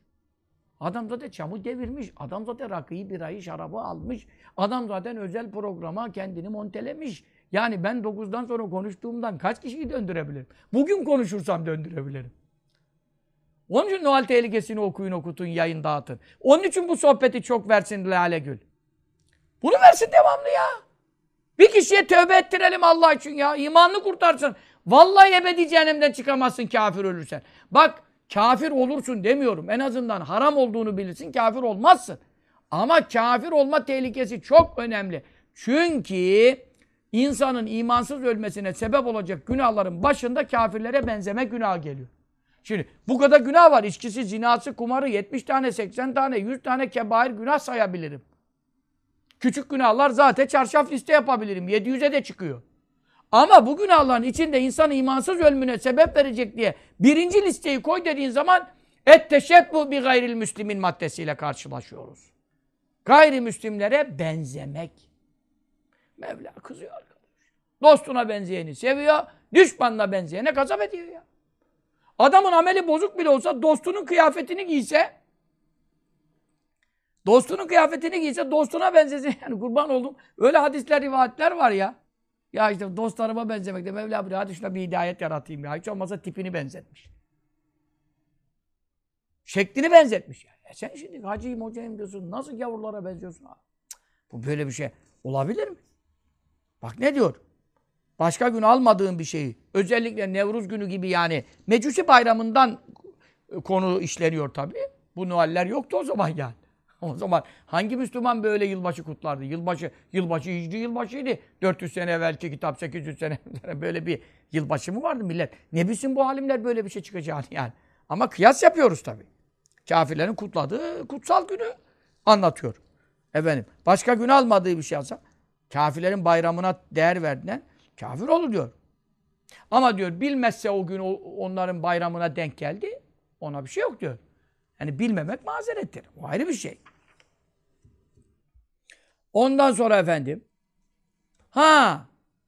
Speaker 2: Adam zaten çamı devirmiş. Adam zaten rakıyı, birayı, şarabı almış. Adam zaten özel programa kendini montelemiş. Yani ben 9'dan sonra konuştuğumdan kaç kişiyi döndürebilirim? Bugün konuşursam döndürebilirim. Onun için Noel tehlikesini okuyun, okutun, yayın dağıtın. Onun için bu sohbeti çok versin Lale Gül. Bunu versin devamlı ya. Bir kişiye tövbe ettirelim Allah için ya. İmanını kurtarsın. Vallahi ebedi cehennemden çıkamazsın kafir ölürsen. Bak kafir olursun demiyorum. En azından haram olduğunu bilirsin, kafir olmazsın. Ama kafir olma tehlikesi çok önemli. Çünkü insanın imansız ölmesine sebep olacak günahların başında kafirlere benzeme günah geliyor. Şimdi bu kadar günah var. İçkisi, zinası, kumarı 70 tane, 80 tane, 100 tane kebair günah sayabilirim. Küçük günahlar zaten çarşaf liste yapabilirim. 700'e de çıkıyor. Ama bu günahların içinde insan imansız ölümüne sebep verecek diye birinci listeyi koy dediğin zaman et bu bir gayril maddesiyle karşılaşıyoruz. Gayrimüslimlere benzemek. Mevla kızıyor arkadaş. Dostuna benzeyeni seviyor, düşmanına benzeyene gazap ediyor ya. Adamın ameli bozuk bile olsa dostunun kıyafetini giyse dostunun kıyafetini giyse dostuna benzesin. Yani kurban oldum. Öyle hadisler, rivayetler var ya. Ya işte dostlarıma benzemek de Mevla bir hadi şuna bir hidayet yaratayım ya. Hiç olmazsa tipini benzetmiş. Şeklini benzetmiş yani. E sen şimdi hacıyım hocayım diyorsun. Nasıl gavurlara benziyorsun abi? Bu böyle bir şey olabilir mi? Bak ne diyor? Başka gün almadığın bir şeyi, özellikle Nevruz günü gibi yani Mecusi bayramından konu işleniyor tabii. Bu Noeller yoktu o zaman yani. O zaman hangi Müslüman böyle yılbaşı kutlardı? Yılbaşı, yılbaşı hicri yılbaşıydı. 400 sene evvelki kitap, 800 sene böyle bir yılbaşı mı vardı millet? Ne bilsin bu halimler böyle bir şey çıkacağını yani. Ama kıyas yapıyoruz tabii. Kafirlerin kutladığı kutsal günü anlatıyor. Efendim, başka gün almadığı bir şey alsa, kafirlerin bayramına değer verdiğinden kafir olur diyor. Ama diyor bilmezse o gün onların bayramına denk geldi, ona bir şey yok diyor. Yani bilmemek mazerettir. O ayrı bir şey. Ondan sonra efendim ha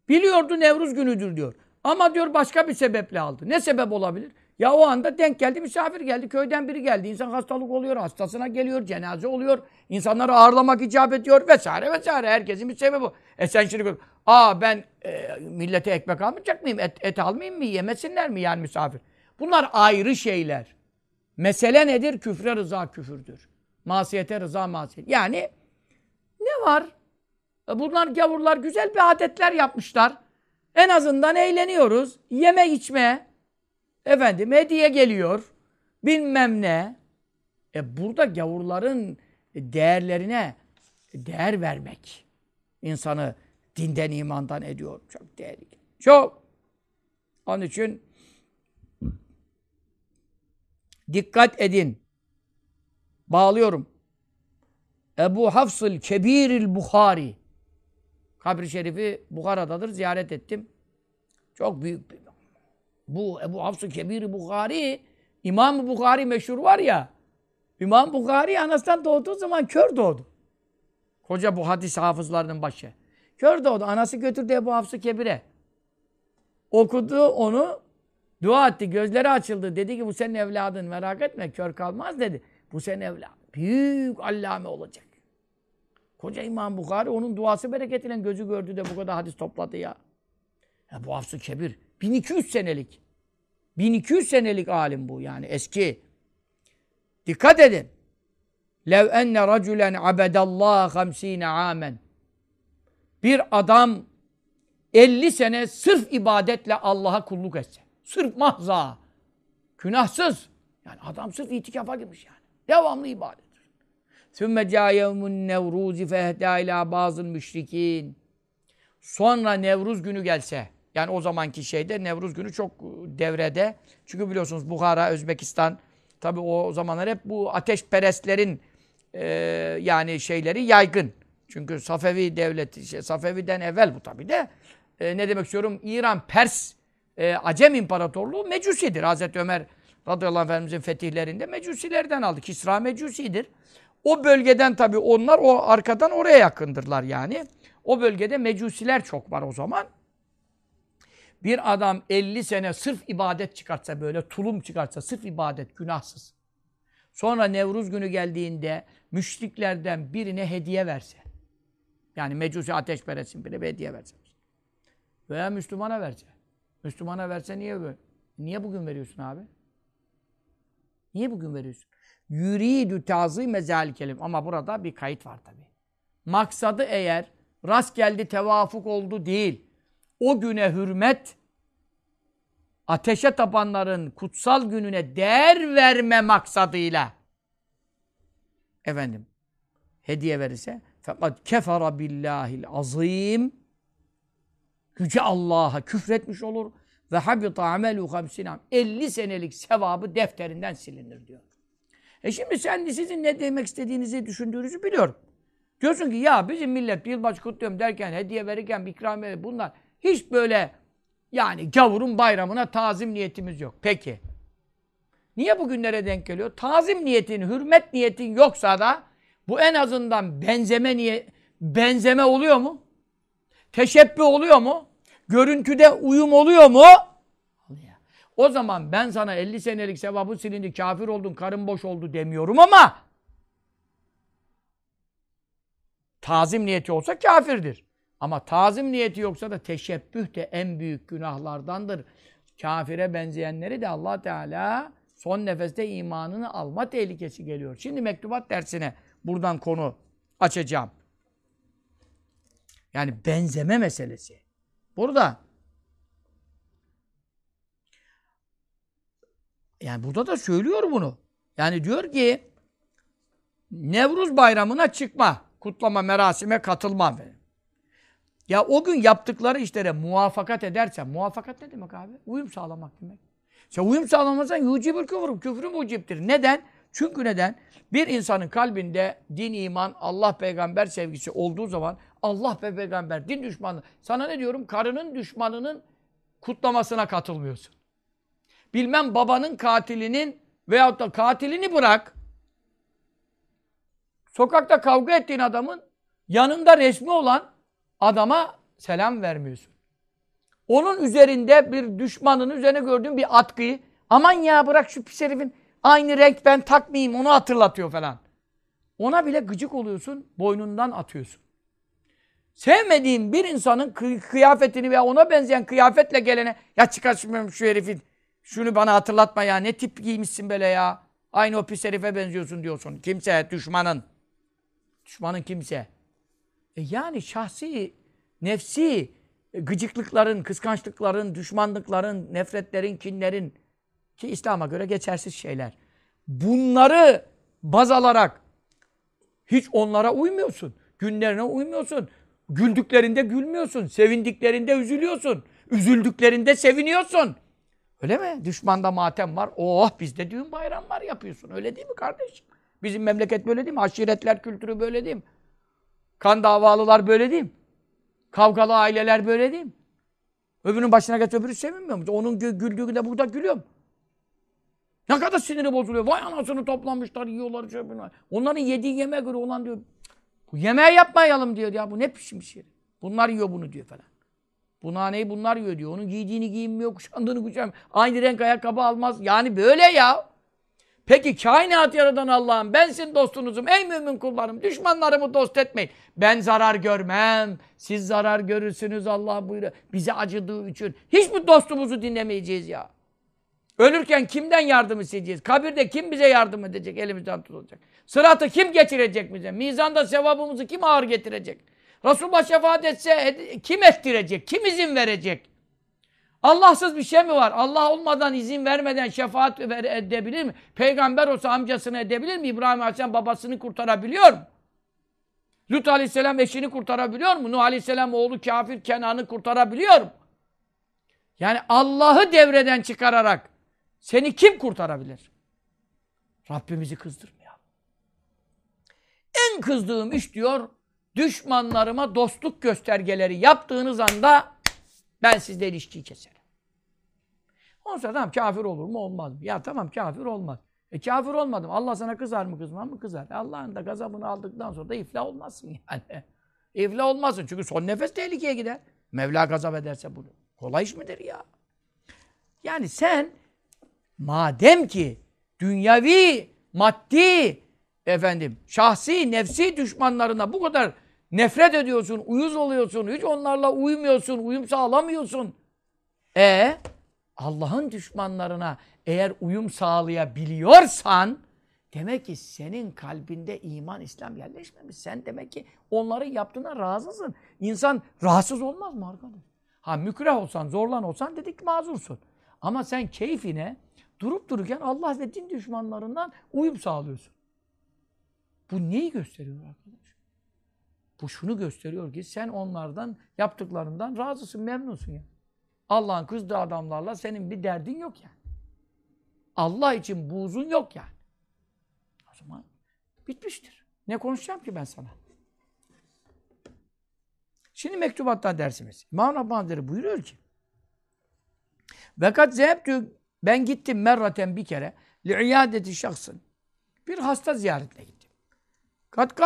Speaker 2: biliyordu Nevruz günüdür diyor. Ama diyor başka bir sebeple aldı. Ne sebep olabilir? Ya o anda denk geldi, misafir geldi, köyden biri geldi. İnsan hastalık oluyor, hastasına geliyor, cenaze oluyor. insanları ağırlamak icap ediyor vesaire vesaire. Herkesin bir sebebi. E sen şimdi aa ben e, millete ekmek almayacak mıyım? Et, et almayayım mı? Yemesinler mi yani misafir? Bunlar ayrı şeyler. Mesele nedir? Küfre rıza küfürdür. Masiyete rıza masiyet. Yani ne var? E, bunlar gavurlar güzel bir adetler yapmışlar. En azından eğleniyoruz. Yeme içme. Efendim hediye geliyor. Bilmem ne. E burada gavurların değerlerine değer vermek insanı dinden imandan ediyor. Çok değerli. Çok. Onun için dikkat edin. Bağlıyorum. Ebu Hafsıl Kebiril Bukhari. Kabri şerifi Bukhara'dadır. Ziyaret ettim. Çok büyük bir bu Ebu Hafs-ı Kebir Bukhari, İmam Bukhari meşhur var ya, İmam Bukhari anasından doğduğu zaman kör doğdu. Koca bu hadis hafızlarının başı. Kör doğdu. Anası götürdü Ebu Hafs-ı Kebir'e. Okudu onu, dua etti, gözleri açıldı. Dedi ki bu senin evladın merak etme kör kalmaz dedi. Bu senin evladın. Büyük allame olacak. Koca İmam Bukhari onun duası bereketiyle gözü gördü de bu kadar hadis topladı ya. Ebu Hafs-ı Kebir 1200 senelik. 1200 senelik alim bu yani eski. Dikkat edin. Lev enne raculen abedallah hamsine amen. Bir adam 50 sene sırf ibadetle Allah'a kulluk etse. Sırf mahza. Günahsız. Yani adam sırf itikafa girmiş yani. Devamlı ibadet. Sümme ca yevmun nevruzi fehda ila bazı müşrikin. Sonra Nevruz günü gelse, yani o zamanki şeyde Nevruz günü çok devrede. Çünkü biliyorsunuz Bukhara, Özbekistan, tabi o zamanlar hep bu ateşperestlerin e, yani şeyleri yaygın. Çünkü Safevi devleti, şey, Safevi'den evvel bu tabi de. E, ne demek istiyorum? İran, Pers, e, Acem İmparatorluğu mecusidir. Hazreti Ömer radıyallahu anh efendimizin fetihlerinde mecusilerden aldı. Kisra mecusidir. O bölgeden tabi onlar o arkadan oraya yakındırlar yani. O bölgede mecusiler çok var o zaman. Bir adam 50 sene sırf ibadet çıkartsa böyle tulum çıkartsa sırf ibadet günahsız. Sonra Nevruz günü geldiğinde müşriklerden birine hediye verse. Yani mecusi ateşperestin bile bir hediye verse. Veya Müslümana verse. Müslümana verse niye böyle? Niye bugün veriyorsun abi? Niye bugün veriyorsun? Yüridü tazime kelim. Ama burada bir kayıt var tabi. Maksadı eğer rast geldi, tevafuk oldu değil. O güne hürmet, ateşe tapanların kutsal gününe değer verme maksadıyla efendim hediye verirse fakat kefara billahil azim yüce Allah'a küfretmiş olur ve habita amelu hamsinam 50 senelik sevabı defterinden silinir diyor. E şimdi sen sizin ne demek istediğinizi düşündüğünüzü biliyorum. Diyorsun ki ya bizim millet yılbaşı kutluyorum derken, hediye verirken, ikramiye bunlar hiç böyle yani gavurun bayramına tazim niyetimiz yok. Peki. Niye bugünlere denk geliyor? Tazim niyetin, hürmet niyetin yoksa da bu en azından benzeme niye benzeme oluyor mu? Teşebbü oluyor mu? Görüntüde uyum oluyor mu? O zaman ben sana 50 senelik sevabın silindi, kafir oldun, karın boş oldu demiyorum ama tazim niyeti olsa kafirdir. Ama tazim niyeti yoksa da teşebbüh de en büyük günahlardandır. Kafire benzeyenleri de allah Teala son nefeste imanını alma tehlikesi geliyor. Şimdi mektubat dersine buradan konu açacağım. Yani benzeme meselesi. Burada Yani burada da söylüyor bunu. Yani diyor ki Nevruz bayramına çıkma, kutlama, merasime katılma. Ya o gün yaptıkları işlere muvafakat edersen, muvafakat ne demek abi? Uyum sağlamak demek. Sen uyum sağlamazsan yucibül küfür, küfrü muciptir. Neden? Çünkü neden? Bir insanın kalbinde din, iman, Allah peygamber sevgisi olduğu zaman Allah ve peygamber, din düşmanı. Sana ne diyorum? Karının düşmanının kutlamasına katılmıyorsun bilmem babanın katilinin veyahut da katilini bırak. Sokakta kavga ettiğin adamın yanında resmi olan adama selam vermiyorsun. Onun üzerinde bir düşmanın üzerine gördüğün bir atkıyı aman ya bırak şu pis herifin aynı renk ben takmayayım onu hatırlatıyor falan. Ona bile gıcık oluyorsun, boynundan atıyorsun. Sevmediğin bir insanın kıyafetini veya ona benzeyen kıyafetle gelene ya çıkar şu herifin şunu bana hatırlatma ya. Ne tip giymişsin böyle ya. Aynı o pis herife benziyorsun diyorsun. Kimse, düşmanın. Düşmanın kimse. E yani şahsi, nefsi gıcıklıkların, kıskançlıkların, düşmanlıkların, nefretlerin, kinlerin ki İslam'a göre geçersiz şeyler. Bunları baz alarak hiç onlara uymuyorsun. Günlerine uymuyorsun. Güldüklerinde gülmüyorsun. Sevindiklerinde üzülüyorsun. Üzüldüklerinde seviniyorsun. Öyle mi? Düşmanda matem var. Oh bizde düğün bayram var yapıyorsun. Öyle değil mi kardeşim? Bizim memleket böyle değil mi? Aşiretler kültürü böyle değil mi? Kan davalılar böyle değil mi? Kavgalı aileler böyle değil mi? Öbürünün başına geç öbürü sevinmiyor mu? Onun gü güldüğünde burada gülüyor mu? Ne kadar siniri bozuluyor. Vay anasını toplamışlar, yiyorlar. Şey Onların yediği yemeğe göre olan diyor. Bu yemeği yapmayalım diyor ya. Bu ne pişmiş yeri. Bunlar yiyor bunu diyor falan. Bu naneyi bunlar yiyor diyor. Onun giydiğini giyinmiyor, kuşandığını kuşanmıyor. Aynı renk ayakkabı almaz. Yani böyle ya. Peki kainat yaradan Allah'ım ben sizin dostunuzum ey mümin kullarım düşmanlarımı dost etmeyin. Ben zarar görmem. Siz zarar görürsünüz Allah buyuruyor. Bize acıdığı için. Hiç mi dostumuzu dinlemeyeceğiz ya? Ölürken kimden yardım isteyeceğiz? Kabirde kim bize yardım edecek? Elimizden tutulacak. Sıratı kim geçirecek bize? Mizanda sevabımızı kim ağır getirecek? Resulullah şefaat etse kim ettirecek? Kim izin verecek? Allahsız bir şey mi var? Allah olmadan izin vermeden şefaat edebilir mi? Peygamber olsa amcasını edebilir mi? İbrahim Aleyhisselam babasını kurtarabiliyor mu? Lut Aleyhisselam eşini kurtarabiliyor mu? Nuh Aleyhisselam oğlu kafir Kenan'ı kurtarabiliyor mu? Yani Allah'ı devreden çıkararak seni kim kurtarabilir? Rabbimizi kızdırmayalım. En kızdığım iş diyor, düşmanlarıma dostluk göstergeleri yaptığınız anda ben sizle ilişkiyi keserim. Ondan sonra tamam kafir olur mu olmaz mı? Ya tamam kafir olmaz. E kafir olmadım. Allah sana kızar mı kızmaz mı? Kızar. Allah'ın da gazabını aldıktan sonra da iflah olmazsın yani. iflah olmazsın. Çünkü son nefes tehlikeye gider. Mevla gazap ederse bunu. Kolay iş midir ya? Yani sen madem ki dünyavi, maddi, efendim, şahsi, nefsi düşmanlarına bu kadar nefret ediyorsun, uyuz oluyorsun, hiç onlarla uymuyorsun, uyum sağlamıyorsun. E Allah'ın düşmanlarına eğer uyum sağlayabiliyorsan demek ki senin kalbinde iman, İslam yerleşmemiş. Sen demek ki onların yaptığına razısın. İnsan rahatsız olmaz mı arkadaş? Ha mükrah olsan, zorlan olsan dedik mazursun. Ama sen keyfine durup dururken Allah ve din düşmanlarından uyum sağlıyorsun. Bu neyi gösteriyor arkadaş? Bu şunu gösteriyor ki sen onlardan yaptıklarından razısın, memnunsun ya. Allah'ın kızdığı adamlarla senin bir derdin yok yani. Allah için buğzun yok yani. O zaman bitmiştir. Ne konuşacağım ki ben sana? Şimdi mektubattan dersimiz. İmam Rabbani buyuruyor ki Vekat zehebtü ben gittim merraten bir kere li'iyadeti şahsın. Bir hasta ziyaretine gittim. Kat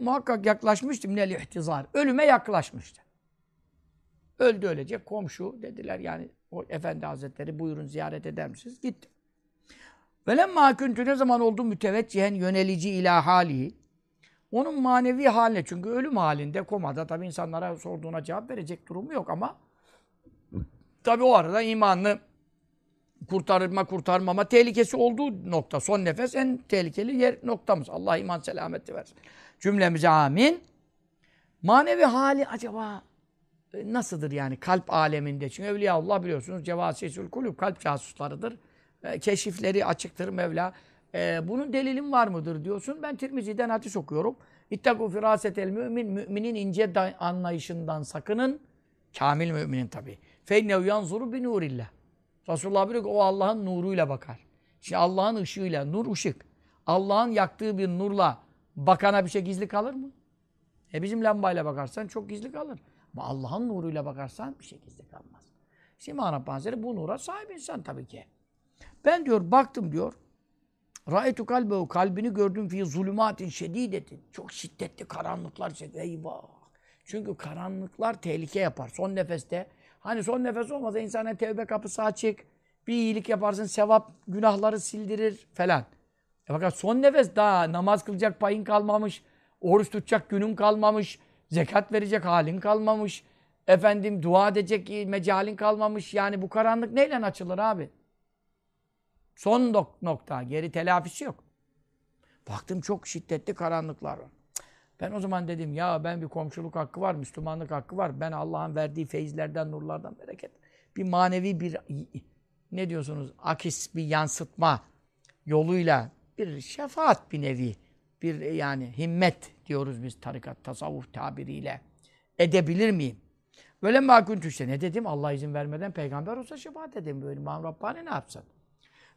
Speaker 2: muhakkak yaklaşmıştım nel ihtizar. Ölüme yaklaşmıştı. Öldü ölecek komşu dediler yani o efendi hazretleri buyurun ziyaret eder misiniz? Gittim. Velemma küntü ne zaman oldu müteveccehen yönelici ila hali. Onun manevi haline çünkü ölüm halinde komada tabi insanlara sorduğuna cevap verecek durumu yok ama tabi o arada imanını kurtarma kurtarmama tehlikesi olduğu nokta. Son nefes en tehlikeli yer noktamız. Allah iman selameti versin. Cümlemize amin. Manevi hali acaba e, nasıldır yani kalp aleminde? Çünkü Evliya Allah biliyorsunuz cevasisül kulüp kalp casuslarıdır. E, keşifleri açıktır Mevla. E, bunun delilim var mıdır diyorsun. Ben Tirmizi'den hadis okuyorum. İttaku firasetel mümin. Müminin ince anlayışından sakının. Kamil müminin tabi. Feynev yanzuru bi nurillah. Resulullah biliyor ki o Allah'ın nuruyla bakar. Şimdi Allah'ın ışığıyla, nur ışık. Allah'ın yaktığı bir nurla bakana bir şey gizli kalır mı? E bizim lambayla bakarsan çok gizli kalır. Ama Allah'ın nuruyla bakarsan bir şey gizli kalmaz. İmam Rabbani bu nura sahip insan tabii ki. Ben diyor baktım diyor. Ra'etu kalbehu kalbini gördüm fi zulümatin şedidetin. Çok şiddetli karanlıklar çek. Eyvah. Çünkü karanlıklar tehlike yapar. Son nefeste Hani son nefes olmasa insana tevbe kapısı açık. Bir iyilik yaparsın, sevap günahları sildirir falan. E fakat son nefes daha namaz kılacak payın kalmamış, oruç tutacak günün kalmamış, zekat verecek halin kalmamış, efendim dua edecek mecalin kalmamış. Yani bu karanlık neyle açılır abi? Son nokta, geri telafisi yok. Baktım çok şiddetli karanlıklar var. Ben o zaman dedim ya ben bir komşuluk hakkı var, Müslümanlık hakkı var. Ben Allah'ın verdiği feyizlerden, nurlardan bereket. Bir manevi bir ne diyorsunuz? Akis bir yansıtma yoluyla bir şefaat bir nevi. Bir yani himmet diyoruz biz tarikat, tasavvuf tabiriyle. Edebilir miyim? Böyle makun tüşte. Ne dedim? Allah izin vermeden peygamber olsa şefaat edeyim. Böyle İmam Rabbani ne yapsın?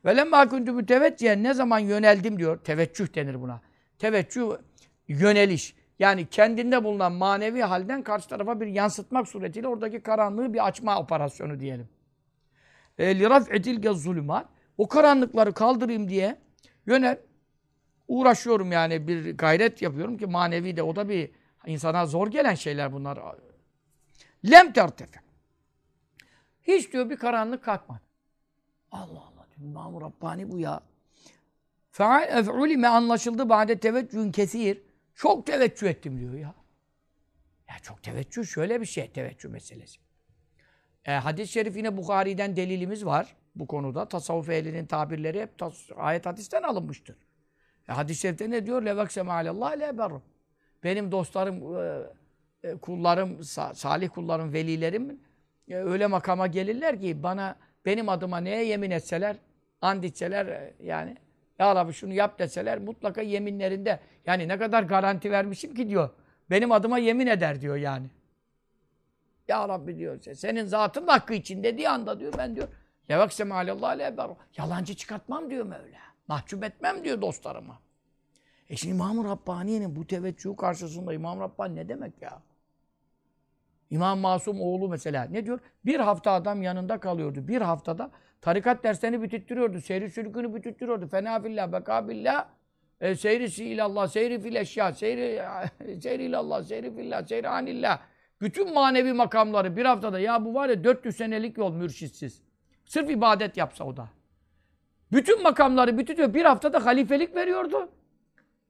Speaker 2: Ve lemma kuntu müteveccühen ne zaman yöneldim diyor. Teveccüh denir buna. Teveccüh yöneliş. Yani kendinde bulunan manevi halden karşı tarafa bir yansıtmak suretiyle oradaki karanlığı bir açma operasyonu diyelim. E, liraf etilge zulümat. O karanlıkları kaldırayım diye yönel. Uğraşıyorum yani bir gayret yapıyorum ki manevi de o da bir insana zor gelen şeyler bunlar. Lem tertefe. Hiç diyor bir karanlık kalkmadı. Allah Allah. İmam-ı Rabbani bu ya. Fe'ulime e, anlaşıldı bade teveccühün kesir. Çok teveccüh ettim diyor ya. Ya çok teveccüh şöyle bir şey teveccüh meselesi. E, hadis-i şerif yine Bukhari'den delilimiz var bu konuda. Tasavvuf ehlinin tabirleri hep ayet hadisten alınmıştır. E, hadis-i şerifte ne diyor? Levakseme alallah le berrum. Benim dostlarım, e, e, kullarım, salih kullarım, velilerim e, öyle makama gelirler ki bana benim adıma neye yemin etseler, and içseler e, yani ya Rabbi şunu yap deseler mutlaka yeminlerinde yani ne kadar garanti vermişim ki diyor. Benim adıma yemin eder diyor yani. Ya Rabbi diyor senin zatın hakkı için dediği anda diyor ben diyor levakseme alallah le berrum. Yalancı çıkartmam diyor Mevla. Mahcup etmem diyor dostlarıma. E şimdi İmam-ı Rabbani'nin bu teveccühü karşısında İmam Rabbani ne demek ya? İmam Masum oğlu mesela ne diyor? Bir hafta adam yanında kalıyordu. Bir haftada tarikat derslerini bütüttürüyordu. Seyri sülükünü bütüttürüyordu. Fena fillah, beka billah. E, seyrisi ilallah, seyri fil eşya, seyri, seyri ilallah, seyri fillah, seyri anillah. Bütün manevi makamları bir haftada. Ya bu var ya 400 senelik yol mürşitsiz. Sırf ibadet yapsa o da. Bütün makamları bütütüyor. Bir haftada halifelik veriyordu.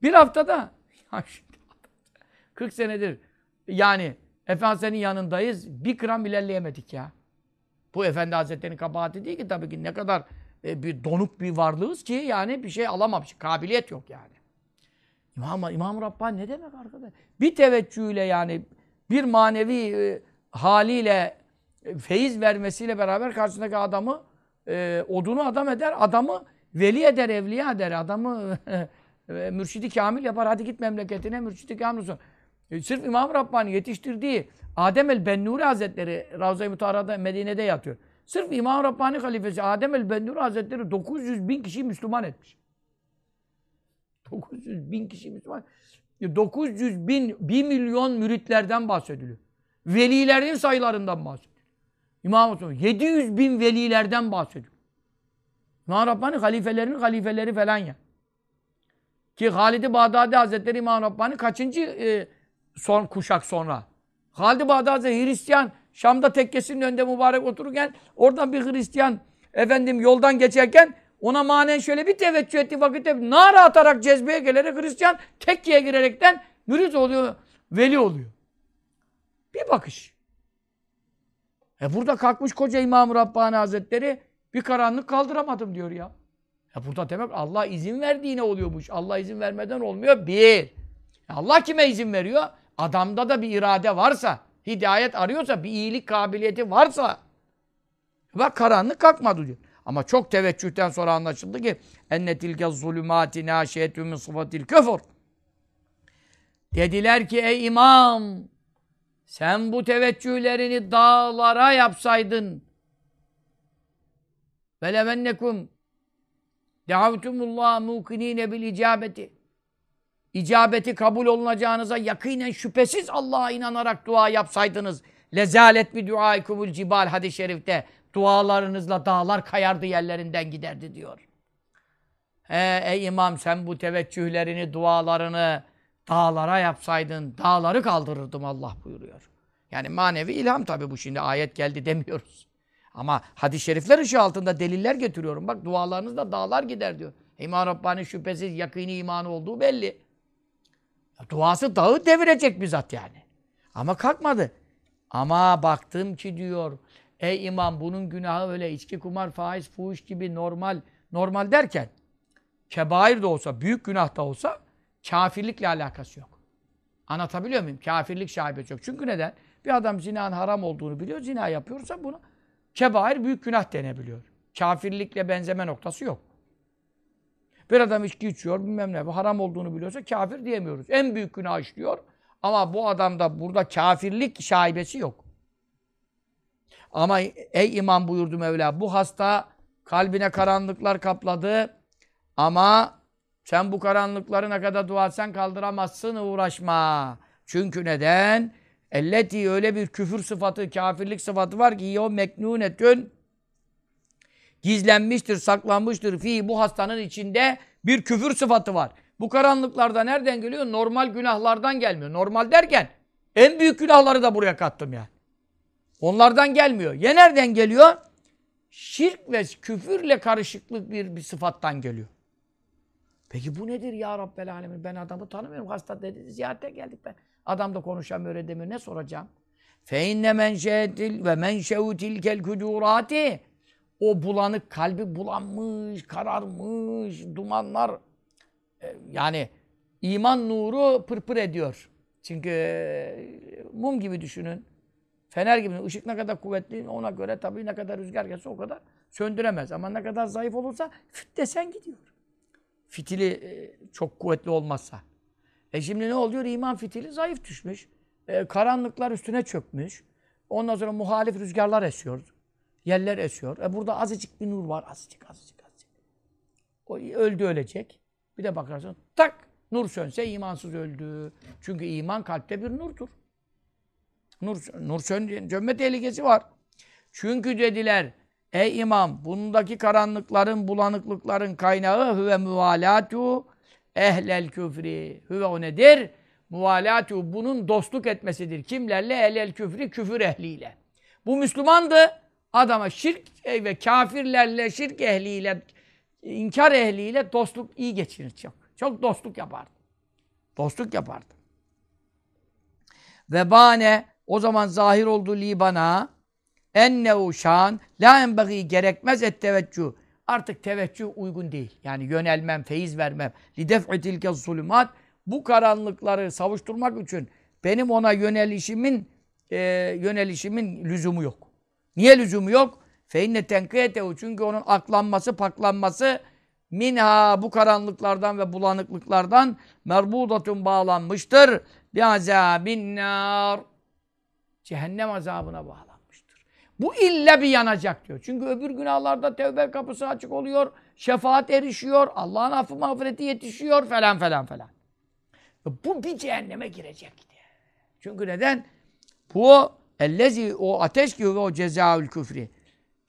Speaker 2: Bir haftada. 40 senedir. Yani Efendimiz'in yanındayız. Bir gram ilerleyemedik ya. Bu Efendi Hazretleri'nin kabahati değil ki tabii ki ne kadar e, bir donuk bir varlığız ki yani bir şey alamamış. Kabiliyet yok yani. İmam, İmam Rabbani ne demek arkadaş? Bir teveccühle yani bir manevi e, haliyle e, feyiz vermesiyle beraber karşısındaki adamı e, odunu adam eder, adamı veli eder, evliya eder, adamı e, mürşidi kamil yapar. Hadi git memleketine mürşidi kamil olsun. E, sırf İmam Rabbani yetiştirdiği Adem el-Bennuri Hazretleri Ravza-i Mutahara'da Medine'de yatıyor. Sırf İmam Rabbani halifesi Adem el-Bennuri Hazretleri 900 bin kişi Müslüman etmiş. 900 bin kişi Müslüman. 900 bin, 1 milyon müritlerden bahsediliyor. Velilerin sayılarından bahsediliyor. İmam Osman 700 bin velilerden bahsediyor. İmam Rabbani halifelerinin halifeleri falan ya. Ki Halid-i Bağdadi Hazretleri İmam Rabbani kaçıncı e, son kuşak sonra? Halid-i Bağdadi Hristiyan Şam'da tekkesinin önünde mübarek otururken oradan bir Hristiyan efendim yoldan geçerken ona manen şöyle bir teveccüh etti vakitte nara atarak cezbeye gelerek Hristiyan tekkeye girerekten mürit oluyor, veli oluyor. Bir bakış. E burada kalkmış koca İmam-ı Rabbani Hazretleri bir karanlık kaldıramadım diyor ya. Ya burada demek Allah izin verdiğine oluyormuş. Allah izin vermeden olmuyor. Bir. Allah kime izin veriyor? Adamda da bir irade varsa, hidayet arıyorsa, bir iyilik kabiliyeti varsa. Bak karanlık kalkmadı diyor. Ama çok teveccühten sonra anlaşıldı ki enne tilke zulümati naşiyetü min sıfatil küfür. Dediler ki ey imam sen bu teveccühlerini dağlara yapsaydın ve levennekum Dehavtumullah mukinine bil icabeti. İcabeti kabul olunacağınıza yakinen şüphesiz Allah'a inanarak dua yapsaydınız. Lezalet bir duaikumul cibal hadis-i şerifte. Dualarınızla dağlar kayardı yerlerinden giderdi diyor. He, ey imam sen bu teveccühlerini, dualarını dağlara yapsaydın, dağları kaldırırdım Allah buyuruyor. Yani manevi ilham tabi bu şimdi ayet geldi demiyoruz. Ama hadis-i şerifler ışığı altında deliller getiriyorum. Bak dualarınızda dağlar gider diyor. İmam Rabbani şüphesiz yakini imanı olduğu belli. Duası dağı devirecek bizzat yani. Ama kalkmadı. Ama baktım ki diyor, ey imam bunun günahı öyle içki, kumar, faiz, fuhuş gibi normal, normal derken, kebair de olsa, büyük günah da olsa, kafirlikle alakası yok. Anlatabiliyor muyum? Kafirlik şaibesi yok. Çünkü neden? Bir adam zinanın haram olduğunu biliyor, zina yapıyorsa bunu kebair büyük günah denebiliyor. Kafirlikle benzeme noktası yok. Bir adam içki içiyor bilmem ne haram olduğunu biliyorsa kafir diyemiyoruz. En büyük günah işliyor. Ama bu adamda burada kafirlik şaibesi yok. Ama ey imam buyurdu Mevla bu hasta kalbine karanlıklar kapladı ama sen bu karanlıkları ne kadar dua etsen kaldıramazsın uğraşma. Çünkü neden? Elleti öyle bir küfür sıfatı, kafirlik sıfatı var ki o meknunetün gizlenmiştir, saklanmıştır. Fi bu hastanın içinde bir küfür sıfatı var. Bu karanlıklarda nereden geliyor? Normal günahlardan gelmiyor. Normal derken en büyük günahları da buraya kattım yani. Onlardan gelmiyor. Ya nereden geliyor? Şirk ve küfürle karışıklık bir, bir sıfattan geliyor. Peki bu nedir ya Rabbel Alemin? Ben adamı tanımıyorum. Hasta dedi. Ziyarete geldik ben. Adam da konuşamıyor edemiyor. Ne soracağım? İnne menşetil ve menşevu tilkel kudurati. O bulanık kalbi bulanmış, kararmış, dumanlar e, yani iman nuru pırpır ediyor. Çünkü e, mum gibi düşünün. Fener gibi. ışık ne kadar kuvvetli ona göre tabii ne kadar rüzgar gelse o kadar söndüremez. Ama ne kadar zayıf olursa füt desen gidiyor. Fitili e, çok kuvvetli olmazsa. E şimdi ne oluyor? İman fitili zayıf düşmüş. E, karanlıklar üstüne çökmüş. Ondan sonra muhalif rüzgarlar esiyor. Yerler esiyor. E burada azıcık bir nur var. Azıcık, azıcık, azıcık. O öldü ölecek. Bir de bakarsın tak nur sönse imansız öldü. Çünkü iman kalpte bir nurdur. Nur, nur sön, sönme tehlikesi var. Çünkü dediler ey imam bundaki karanlıkların, bulanıklıkların kaynağı hüve muvalatu ehlel küfri. Hüve o nedir? Muvalatu bunun dostluk etmesidir. Kimlerle? Ehlel küfri küfür ehliyle. Bu Müslümandı. Adama şirk ve kafirlerle, şirk ehliyle, inkar ehliyle dostluk iyi geçirir çok. Çok dostluk yapardı. Dostluk yapardı. Ve bane o zaman zahir oldu li bana ennehu şan la enbeği gerekmez et teveccüh. Artık teveccüh uygun değil. Yani yönelmem, feyiz vermem. Li def'i tilke zulümat bu karanlıkları savuşturmak için benim ona yönelişimin e, yönelişimin lüzumu yok. Niye lüzumu yok? Fe inne tenkiyetehu çünkü onun aklanması, paklanması minha bu karanlıklardan ve bulanıklıklardan merbudatun bağlanmıştır. Bi azabin nar. Cehennem azabına bağlanmıştır. Bu illa bir yanacak diyor. Çünkü öbür günahlarda tevbe kapısı açık oluyor. Şefaat erişiyor. Allah'ın affı mağfireti yetişiyor falan falan falan. Bu bir cehenneme girecek diye. Çünkü neden? Bu ellezi o ateş gibi o cezaül küfri.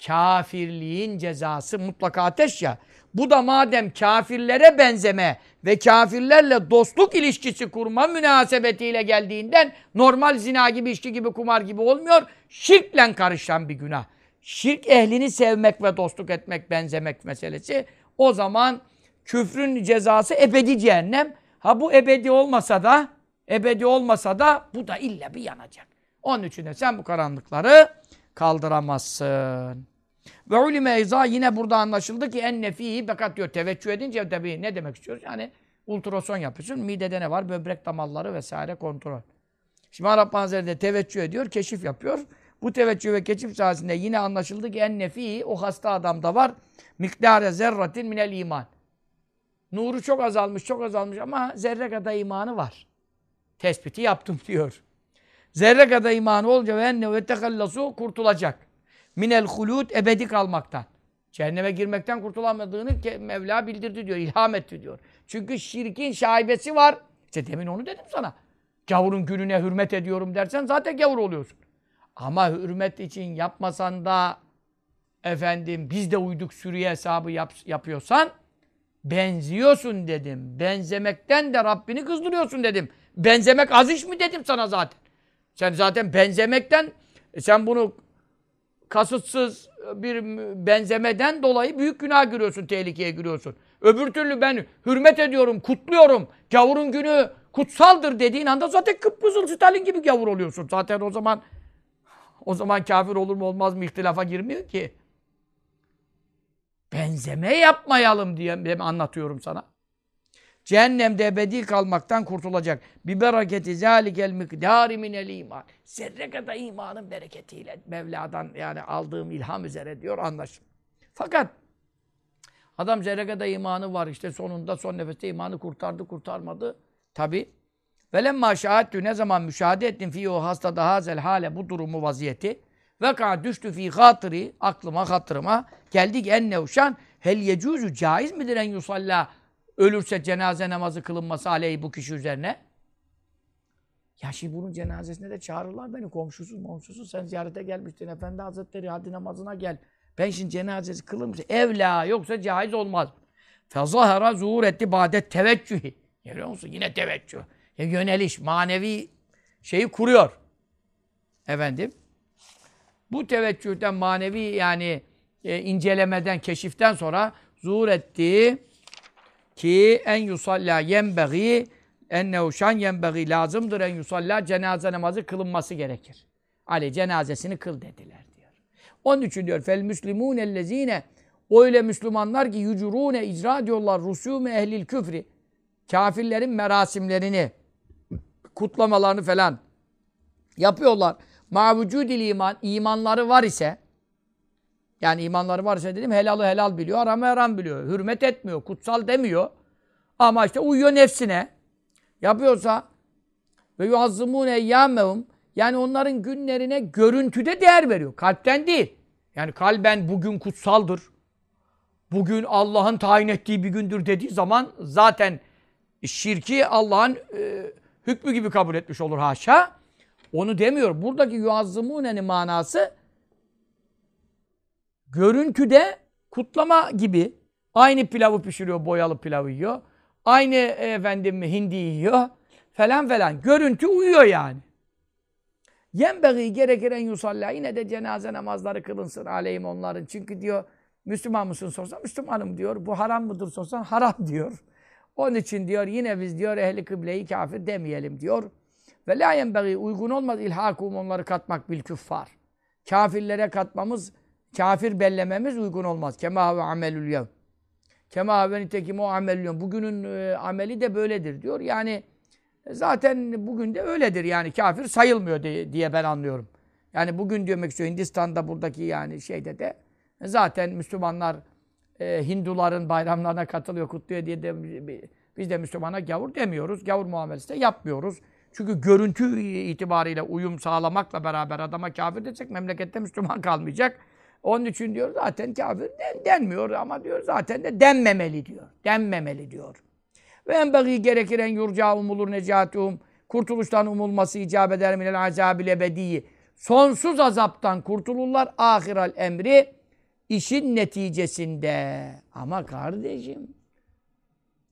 Speaker 2: Kafirliğin cezası mutlaka ateş ya. Bu da madem kafirlere benzeme ve kafirlerle dostluk ilişkisi kurma münasebetiyle geldiğinden normal zina gibi, içki gibi, kumar gibi olmuyor. Şirkle karışan bir günah. Şirk ehlini sevmek ve dostluk etmek, benzemek meselesi. O zaman küfrün cezası ebedi cehennem. Ha bu ebedi olmasa da ebedi olmasa da bu da illa bir yanacak. Onun için de sen bu karanlıkları kaldıramazsın. Ve ulime izah yine burada anlaşıldı ki en nefihi fakat diyor teveccüh edince tabii ne demek istiyoruz? Yani ultrason yapıyorsun. Midede ne var? Böbrek damarları vesaire kontrol. Şimdi Arap Hazretleri teveccüh ediyor, keşif yapıyor. Bu teveccüh ve keşif sayesinde yine anlaşıldı ki en nefihi o hasta adamda var. Miktare zerratin minel iman. Nuru çok azalmış, çok azalmış ama zerre kadar imanı var. Tespiti yaptım diyor. Zerre kadar imanı olunca ve enne ve tekallasu kurtulacak. Minel hulud ebedi kalmaktan. Cehenneme girmekten kurtulamadığını Mevla bildirdi diyor, ilham etti diyor. Çünkü şirkin şaibesi var. İşte demin onu dedim sana. Gavurun gününe hürmet ediyorum dersen zaten gavur oluyorsun. Ama hürmet için yapmasan da efendim biz de uyduk sürüye hesabı yap, yapıyorsan benziyorsun dedim. Benzemekten de Rabbini kızdırıyorsun dedim. Benzemek az iş mi dedim sana zaten. Sen zaten benzemekten e sen bunu kasıtsız bir benzemeden dolayı büyük günah giriyorsun, tehlikeye giriyorsun. Öbür türlü ben hürmet ediyorum, kutluyorum. Gavurun günü kutsaldır dediğin anda zaten Kıpkızıl Stalin gibi gavur oluyorsun. Zaten o zaman o zaman kafir olur mu olmaz mı ihtilafa girmiyor ki. Benzeme yapmayalım diye anlatıyorum sana. Cehennemde ebedi kalmaktan kurtulacak. Bi bereketi zâlikel mikdâri minel iman. Zerre kadar imanın bereketiyle Mevla'dan yani aldığım ilham üzere diyor anlaşılır. Fakat Adam zerre kadar imanı var işte sonunda son nefeste imanı kurtardı kurtarmadı. Tabi. Velemma şahattü ne zaman müşahede ettim fi o hastada hazel hale bu durumu vaziyeti. Ve ka düştü fi hatırı aklıma hatırıma geldik en nevşan hel yecuzu caiz midir en yusalla ölürse cenaze namazı kılınması aleyhi bu kişi üzerine? Ya şimdi bunun cenazesine de çağırırlar beni. Komşusun, komşusun. Sen ziyarete gelmiştin. Efendi Hazretleri hadi namazına gel. Ben şimdi cenazesi kılır Evla yoksa caiz olmaz. Fezahara zuhur etti badet teveccühi. Görüyor musun? Yine teveccüh. Ya yöneliş, manevi şeyi kuruyor. Efendim. Bu teveccühten manevi yani e, incelemeden, keşiften sonra zuhur etti ki en yusalla yenbeği ennehu şan yenbeği lazımdır en yusalla cenaze namazı kılınması gerekir. Ali cenazesini kıl dediler diyor. Onun için diyor fel müslimûn ellezîne öyle Müslümanlar ki yucurûne icra diyorlar rusûme ehlil küfri kafirlerin merasimlerini kutlamalarını falan yapıyorlar. Ma vücudil iman imanları var ise yani imanları var ise dedim helalı helal biliyor, haramı haram biliyor. Hürmet etmiyor, kutsal demiyor. Ama işte uyuyor nefsine. Yapıyorsa ve yuazzimun eyyâmehum yani onların günlerine görüntüde değer veriyor. Kalpten değil. Yani kalben bugün kutsaldır. Bugün Allah'ın tayin ettiği bir gündür dediği zaman zaten şirki Allah'ın e, hükmü gibi kabul etmiş olur haşa. Onu demiyor. Buradaki yuazzimune'nin manası görüntüde kutlama gibi aynı pilavı pişiriyor, boyalı pilavı yiyor. Aynı efendim hindi yiyor falan falan. Görüntü uyuyor yani. Yenbeği gerekir en yusalla. Yine de cenaze namazları kılınsın aleyhim onların. Çünkü diyor Müslüman mısın sorsan Müslümanım diyor. Bu haram mıdır sorsan haram diyor. Onun için diyor yine biz diyor ehli kıbleyi kafir demeyelim diyor. Ve la yenbeği uygun olmaz ilhakum onları katmak bil küffar. Kafirlere katmamız, kafir bellememiz uygun olmaz. Kema ve amelül yevm. Kema ve nitekim o amelül Bugünün e, ameli de böyledir diyor. Yani e, zaten bugün de öyledir yani kafir sayılmıyor diye, ben anlıyorum. Yani bugün demek istiyor Hindistan'da buradaki yani şeyde de zaten Müslümanlar e, Hinduların bayramlarına katılıyor, kutluyor diye de biz de Müslümana gavur demiyoruz. Gavur muamelesi de yapmıyoruz. Çünkü görüntü itibariyle uyum sağlamakla beraber adama kafir desek memlekette Müslüman kalmayacak. Onun için diyor zaten kafir den, denmiyor ama diyor zaten de denmemeli diyor. Denmemeli diyor. Ve en bagi gerekir en yurca umulur necatuhum. Kurtuluştan umulması icap eder minel azabil ebediyi. Sonsuz azaptan kurtulurlar ahiral emri işin neticesinde. Ama kardeşim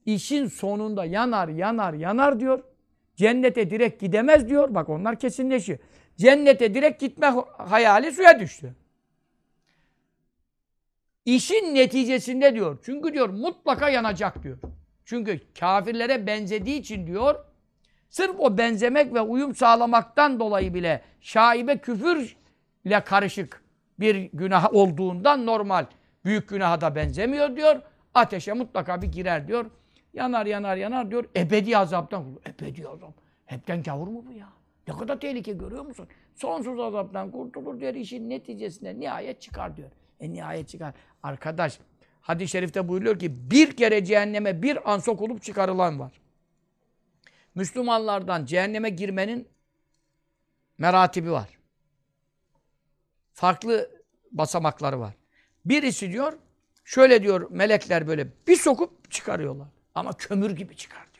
Speaker 2: işin sonunda yanar yanar yanar diyor. Cennete direkt gidemez diyor. Bak onlar kesinleşiyor. Cennete direkt gitme hayali suya düştü. İşin neticesinde diyor. Çünkü diyor mutlaka yanacak diyor. Çünkü kafirlere benzediği için diyor sırf o benzemek ve uyum sağlamaktan dolayı bile şaibe küfürle karışık bir günah olduğundan normal büyük günaha da benzemiyor diyor. Ateşe mutlaka bir girer diyor. Yanar yanar yanar diyor. Ebedi azaptan. Ebedi azap. Hepten gavur mu bu ya? Ne kadar tehlike görüyor musun? Sonsuz azaptan kurtulur diyor. işin neticesinde nihayet çıkar diyor. E nihayet çıkar. Arkadaş hadis-i şerifte buyuruyor ki bir kere cehenneme bir an sokulup çıkarılan var. Müslümanlardan cehenneme girmenin meratibi var. Farklı basamakları var. Birisi diyor, şöyle diyor melekler böyle bir sokup çıkarıyorlar. Ama kömür gibi çıkar.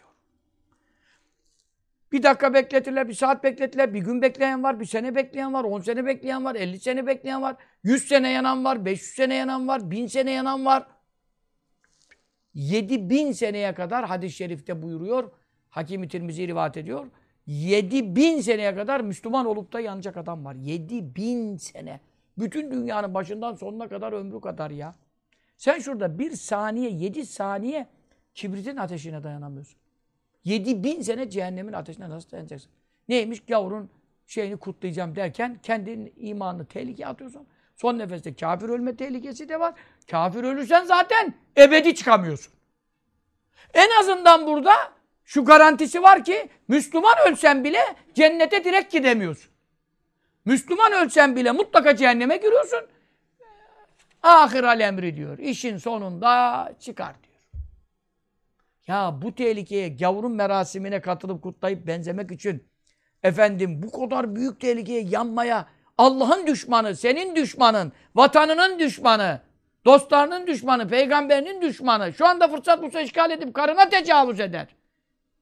Speaker 2: Bir dakika bekletirler, bir saat bekletirler, bir gün bekleyen var, bir sene bekleyen var, on sene bekleyen var, elli sene bekleyen var, yüz sene yanan var, beş yüz sene yanan var, bin sene yanan var. Yedi bin seneye kadar hadis-i şerifte buyuruyor, Hakim-i Tirmizi rivayet ediyor. Yedi bin seneye kadar Müslüman olup da yanacak adam var. Yedi bin sene. Bütün dünyanın başından sonuna kadar ömrü kadar ya. Sen şurada bir saniye, yedi saniye kibritin ateşine dayanamıyorsun. Yedi bin sene cehennemin ateşine nasıl dayanacaksın? Neymiş? Gavurun şeyini kutlayacağım derken kendin imanını tehlikeye atıyorsun. Son nefeste kafir ölme tehlikesi de var. Kafir ölürsen zaten ebedi çıkamıyorsun. En azından burada şu garantisi var ki Müslüman ölsen bile cennete direkt gidemiyorsun. Müslüman ölsen bile mutlaka cehenneme giriyorsun. Ahir al emri diyor. İşin sonunda çıkar diyor. Ya bu tehlikeye gavurun merasimine katılıp kutlayıp benzemek için efendim bu kadar büyük tehlikeye yanmaya Allah'ın düşmanı, senin düşmanın, vatanının düşmanı, dostlarının düşmanı, peygamberinin düşmanı şu anda fırsat bulsa işgal edip karına tecavüz eder.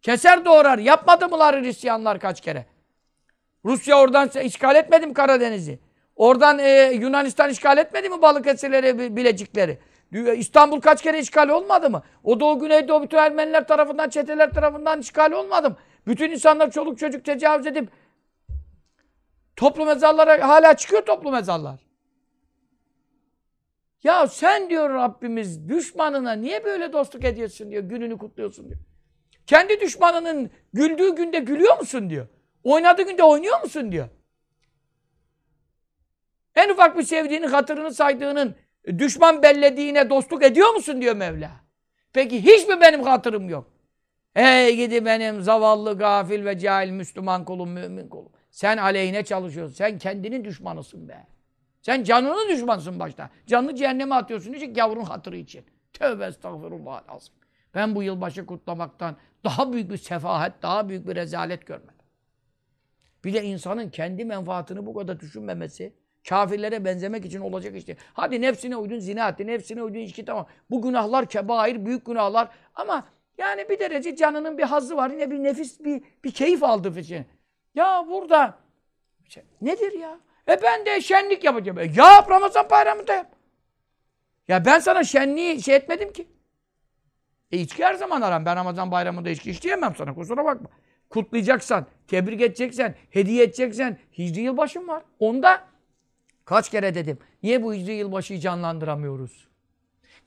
Speaker 2: Keser doğrar. Yapmadı mılar Hristiyanlar kaç kere? Rusya oradan işgal etmedi mi Karadeniz'i? Oradan e, Yunanistan işgal etmedi mi Balıkesirleri, Bilecikleri? İstanbul kaç kere işgal olmadı mı? O Doğu Güneydoğu bütün Ermeniler tarafından, çeteler tarafından işgal olmadı mı? Bütün insanlar çoluk çocuk tecavüz edip toplu mezarlara hala çıkıyor toplu mezarlar. Ya sen diyor Rabbimiz düşmanına niye böyle dostluk ediyorsun diyor. Gününü kutluyorsun diyor. Kendi düşmanının güldüğü günde gülüyor musun diyor. Oynadığı günde oynuyor musun diyor. En ufak bir sevdiğinin, hatırını saydığının düşman bellediğine dostluk ediyor musun diyor Mevla. Peki hiç mi benim hatırım yok? Ey gidi benim zavallı, gafil ve cahil Müslüman kulum, mümin kulum. Sen aleyhine çalışıyorsun. Sen kendinin düşmanısın be. Sen canının düşmanısın başta. Canını cehenneme atıyorsun için gavurun hatırı için. Tövbe estağfurullah lazım. Ben bu yılbaşı kutlamaktan daha büyük bir sefahet, daha büyük bir rezalet görmedim. Bir de insanın kendi menfaatini bu kadar düşünmemesi, kafirlere benzemek için olacak işte. Hadi nefsine uydun zina etti, nefsine uydun içki tamam. Bu günahlar kebair, büyük günahlar ama yani bir derece canının bir hazzı var. Yine bir nefis, bir, bir keyif aldı için. Ya burada şey, nedir ya? E ben de şenlik yapacağım. E yap Ramazan bayramında yap. Ya ben sana şenliği şey etmedim ki. E içki her zaman aram. Ben Ramazan bayramında içki isteyemem sana. Kusura bakma. Kutlayacaksan, tebrik edeceksen, hediye edeceksen hicri yılbaşım var. Onda kaç kere dedim. Niye bu hicri yılbaşıyı canlandıramıyoruz?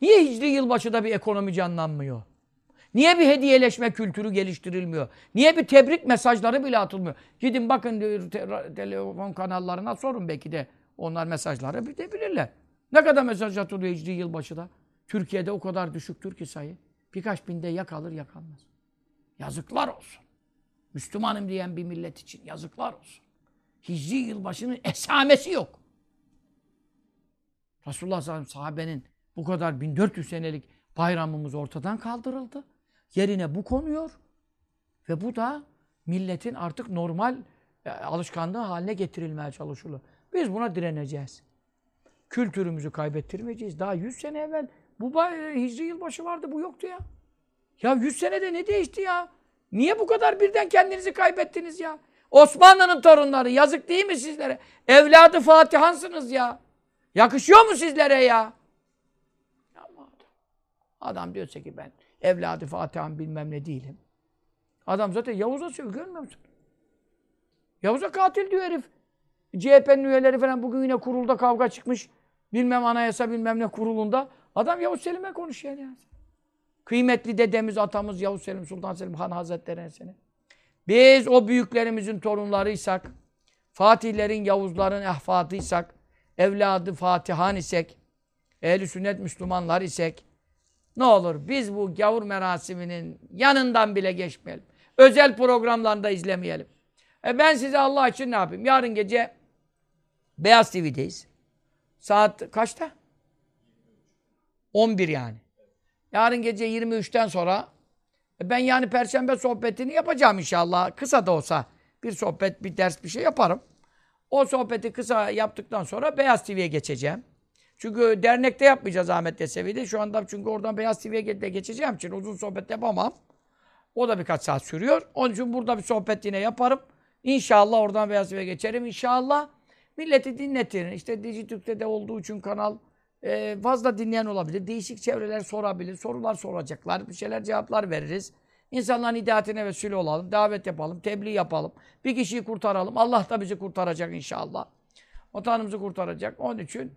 Speaker 2: Niye hicri yılbaşıda bir ekonomi canlanmıyor? Niye bir hediyeleşme kültürü geliştirilmiyor? Niye bir tebrik mesajları bile atılmıyor? Gidin bakın telefon kanallarına sorun belki de onlar mesajları bilirler. Ne kadar mesaj atılıyor hicri yılbaşıda? Türkiye'de o kadar düşüktür ki sayı. Birkaç binde ya kalır ya kalmaz. Yazıklar olsun. Müslümanım diyen bir millet için yazıklar olsun. Hicri yılbaşının esamesi yok. Resulullah sallallahu sahabenin bu kadar 1400 senelik bayramımız ortadan kaldırıldı. Yerine bu konuyor. Ve bu da milletin artık normal e, alışkanlığı haline getirilmeye çalışılıyor. Biz buna direneceğiz. Kültürümüzü kaybettirmeyeceğiz. Daha 100 sene evvel bu e, Hicri yılbaşı vardı, bu yoktu ya. Ya 100 senede ne değişti ya? Niye bu kadar birden kendinizi kaybettiniz ya? Osmanlı'nın torunları, yazık değil mi sizlere? Evladı Fatihansınız ya. Yakışıyor mu sizlere ya? Adam, diyorsa ki ben evladı Fatihan bilmem ne değilim. Adam zaten Yavuz'a söylüyor, görmüyor musun? Yavuz'a katil diyor herif. CHP'nin üyeleri falan bugün yine kurulda kavga çıkmış. Bilmem anayasa bilmem ne kurulunda. Adam Yavuz Selim'e konuşuyor ya. Kıymetli dedemiz, atamız Yavuz Selim, Sultan Selim Han Hazretleri'ne seni. Biz o büyüklerimizin torunlarıysak, Fatihlerin, Yavuzların ehfadıysak, evladı Fatihan isek, ehl sünnet Müslümanlar isek, ne olur biz bu gavur merasiminin yanından bile geçmeyelim. Özel programlarında izlemeyelim. E ben size Allah için ne yapayım? Yarın gece Beyaz TV'deyiz. Saat kaçta? 11 yani. Yarın gece 23'ten sonra e ben yani perşembe sohbetini yapacağım inşallah. Kısa da olsa bir sohbet, bir ders bir şey yaparım. O sohbeti kısa yaptıktan sonra Beyaz TV'ye geçeceğim. Çünkü dernekte yapmayacağız Ahmet Yesevi'de. Şu anda çünkü oradan Beyaz TV'ye geçeceğim için uzun sohbet yapamam. O da birkaç saat sürüyor. Onun için burada bir sohbet yine yaparım. İnşallah oradan Beyaz TV'ye geçerim. İnşallah milleti dinletir. İşte Dijitürk'te de olduğu için kanal e, fazla dinleyen olabilir. Değişik çevreler sorabilir. Sorular soracaklar. Bir şeyler cevaplar veririz. İnsanların hidayetine vesile olalım. Davet yapalım. Tebliğ yapalım. Bir kişiyi kurtaralım. Allah da bizi kurtaracak inşallah. Vatanımızı kurtaracak. Onun için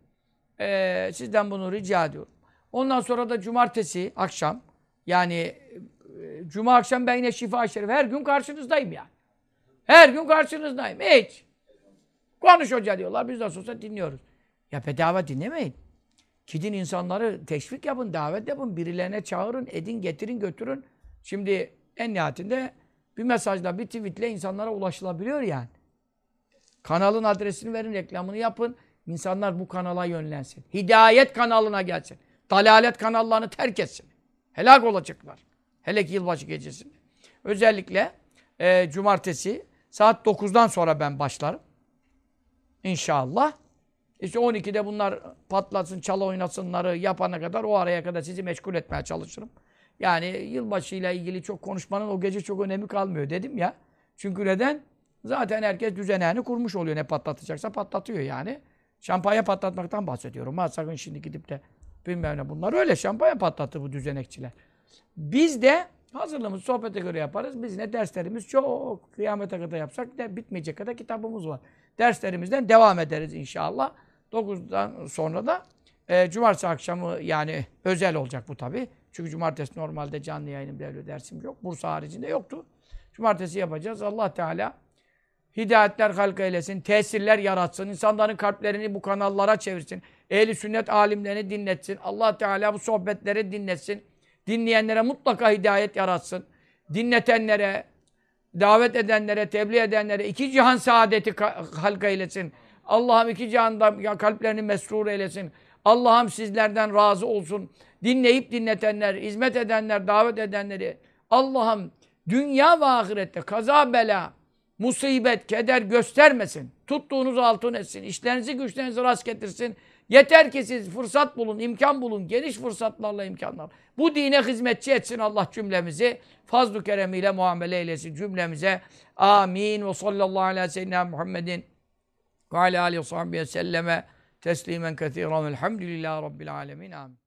Speaker 2: e, sizden bunu rica ediyorum. Ondan sonra da cumartesi akşam yani e, cuma akşam ben yine şifa şerif her gün karşınızdayım yani. Her gün karşınızdayım. Hiç. Konuş hoca diyorlar. Biz nasıl olsa dinliyoruz. Ya bedava dinlemeyin. Gidin insanları teşvik yapın, davet yapın, birilerine çağırın, edin, getirin, götürün. Şimdi en nihayetinde bir mesajla, bir tweetle insanlara ulaşılabiliyor yani. Kanalın adresini verin, reklamını yapın. İnsanlar bu kanala yönlensin. Hidayet kanalına gelsin. Dalalet kanallarını terk etsin. Helak olacaklar. Hele ki yılbaşı gecesinde. Özellikle e, cumartesi saat 9'dan sonra ben başlarım. İnşallah. İşte 12'de bunlar patlasın, çala oynasınları yapana kadar o araya kadar sizi meşgul etmeye çalışırım. Yani yılbaşıyla ilgili çok konuşmanın o gece çok önemi kalmıyor dedim ya. Çünkü neden? Zaten herkes düzenini kurmuş oluyor. Ne patlatacaksa patlatıyor yani. Şampanya patlatmaktan bahsediyorum. Ha sakın şimdi gidip de bilmem ne bunlar öyle şampanya patlattı bu düzenekçiler. Biz de hazırlığımızı sohbete göre yaparız. Biz ne derslerimiz çok kıyamete kadar yapsak de bitmeyecek kadar kitabımız var. Derslerimizden devam ederiz inşallah. 9'dan sonra da e, cumartesi akşamı yani özel olacak bu tabi. Çünkü cumartesi normalde canlı yayınım öyle dersim yok. Bursa haricinde yoktu. Cumartesi yapacağız. Allah Teala hidayetler halka eylesin, tesirler yaratsın, insanların kalplerini bu kanallara çevirsin. Ehli sünnet alimlerini dinletsin. Allah Teala bu sohbetleri dinletsin. Dinleyenlere mutlaka hidayet yaratsın. Dinletenlere, davet edenlere, tebliğ edenlere iki cihan saadeti halka eylesin. Allah'ım iki cihanda kalplerini mesrur eylesin. Allah'ım sizlerden razı olsun. Dinleyip dinletenler, hizmet edenler, davet edenleri Allah'ım dünya ve ahirette kaza bela, musibet, keder göstermesin. Tuttuğunuz altın etsin. İşlerinizi güçlerinizi rast getirsin. Yeter ki siz fırsat bulun, imkan bulun. Geniş fırsatlarla imkanlar. Bu dine hizmetçi etsin Allah cümlemizi. Fazl-ı keremiyle muamele eylesin cümlemize. Amin. Ve sallallahu aleyhi ve seyyidina Muhammedin ve aleyhi aleyhi ve selleme teslimen kethiren. Elhamdülillahi Rabbil alemin. Amin.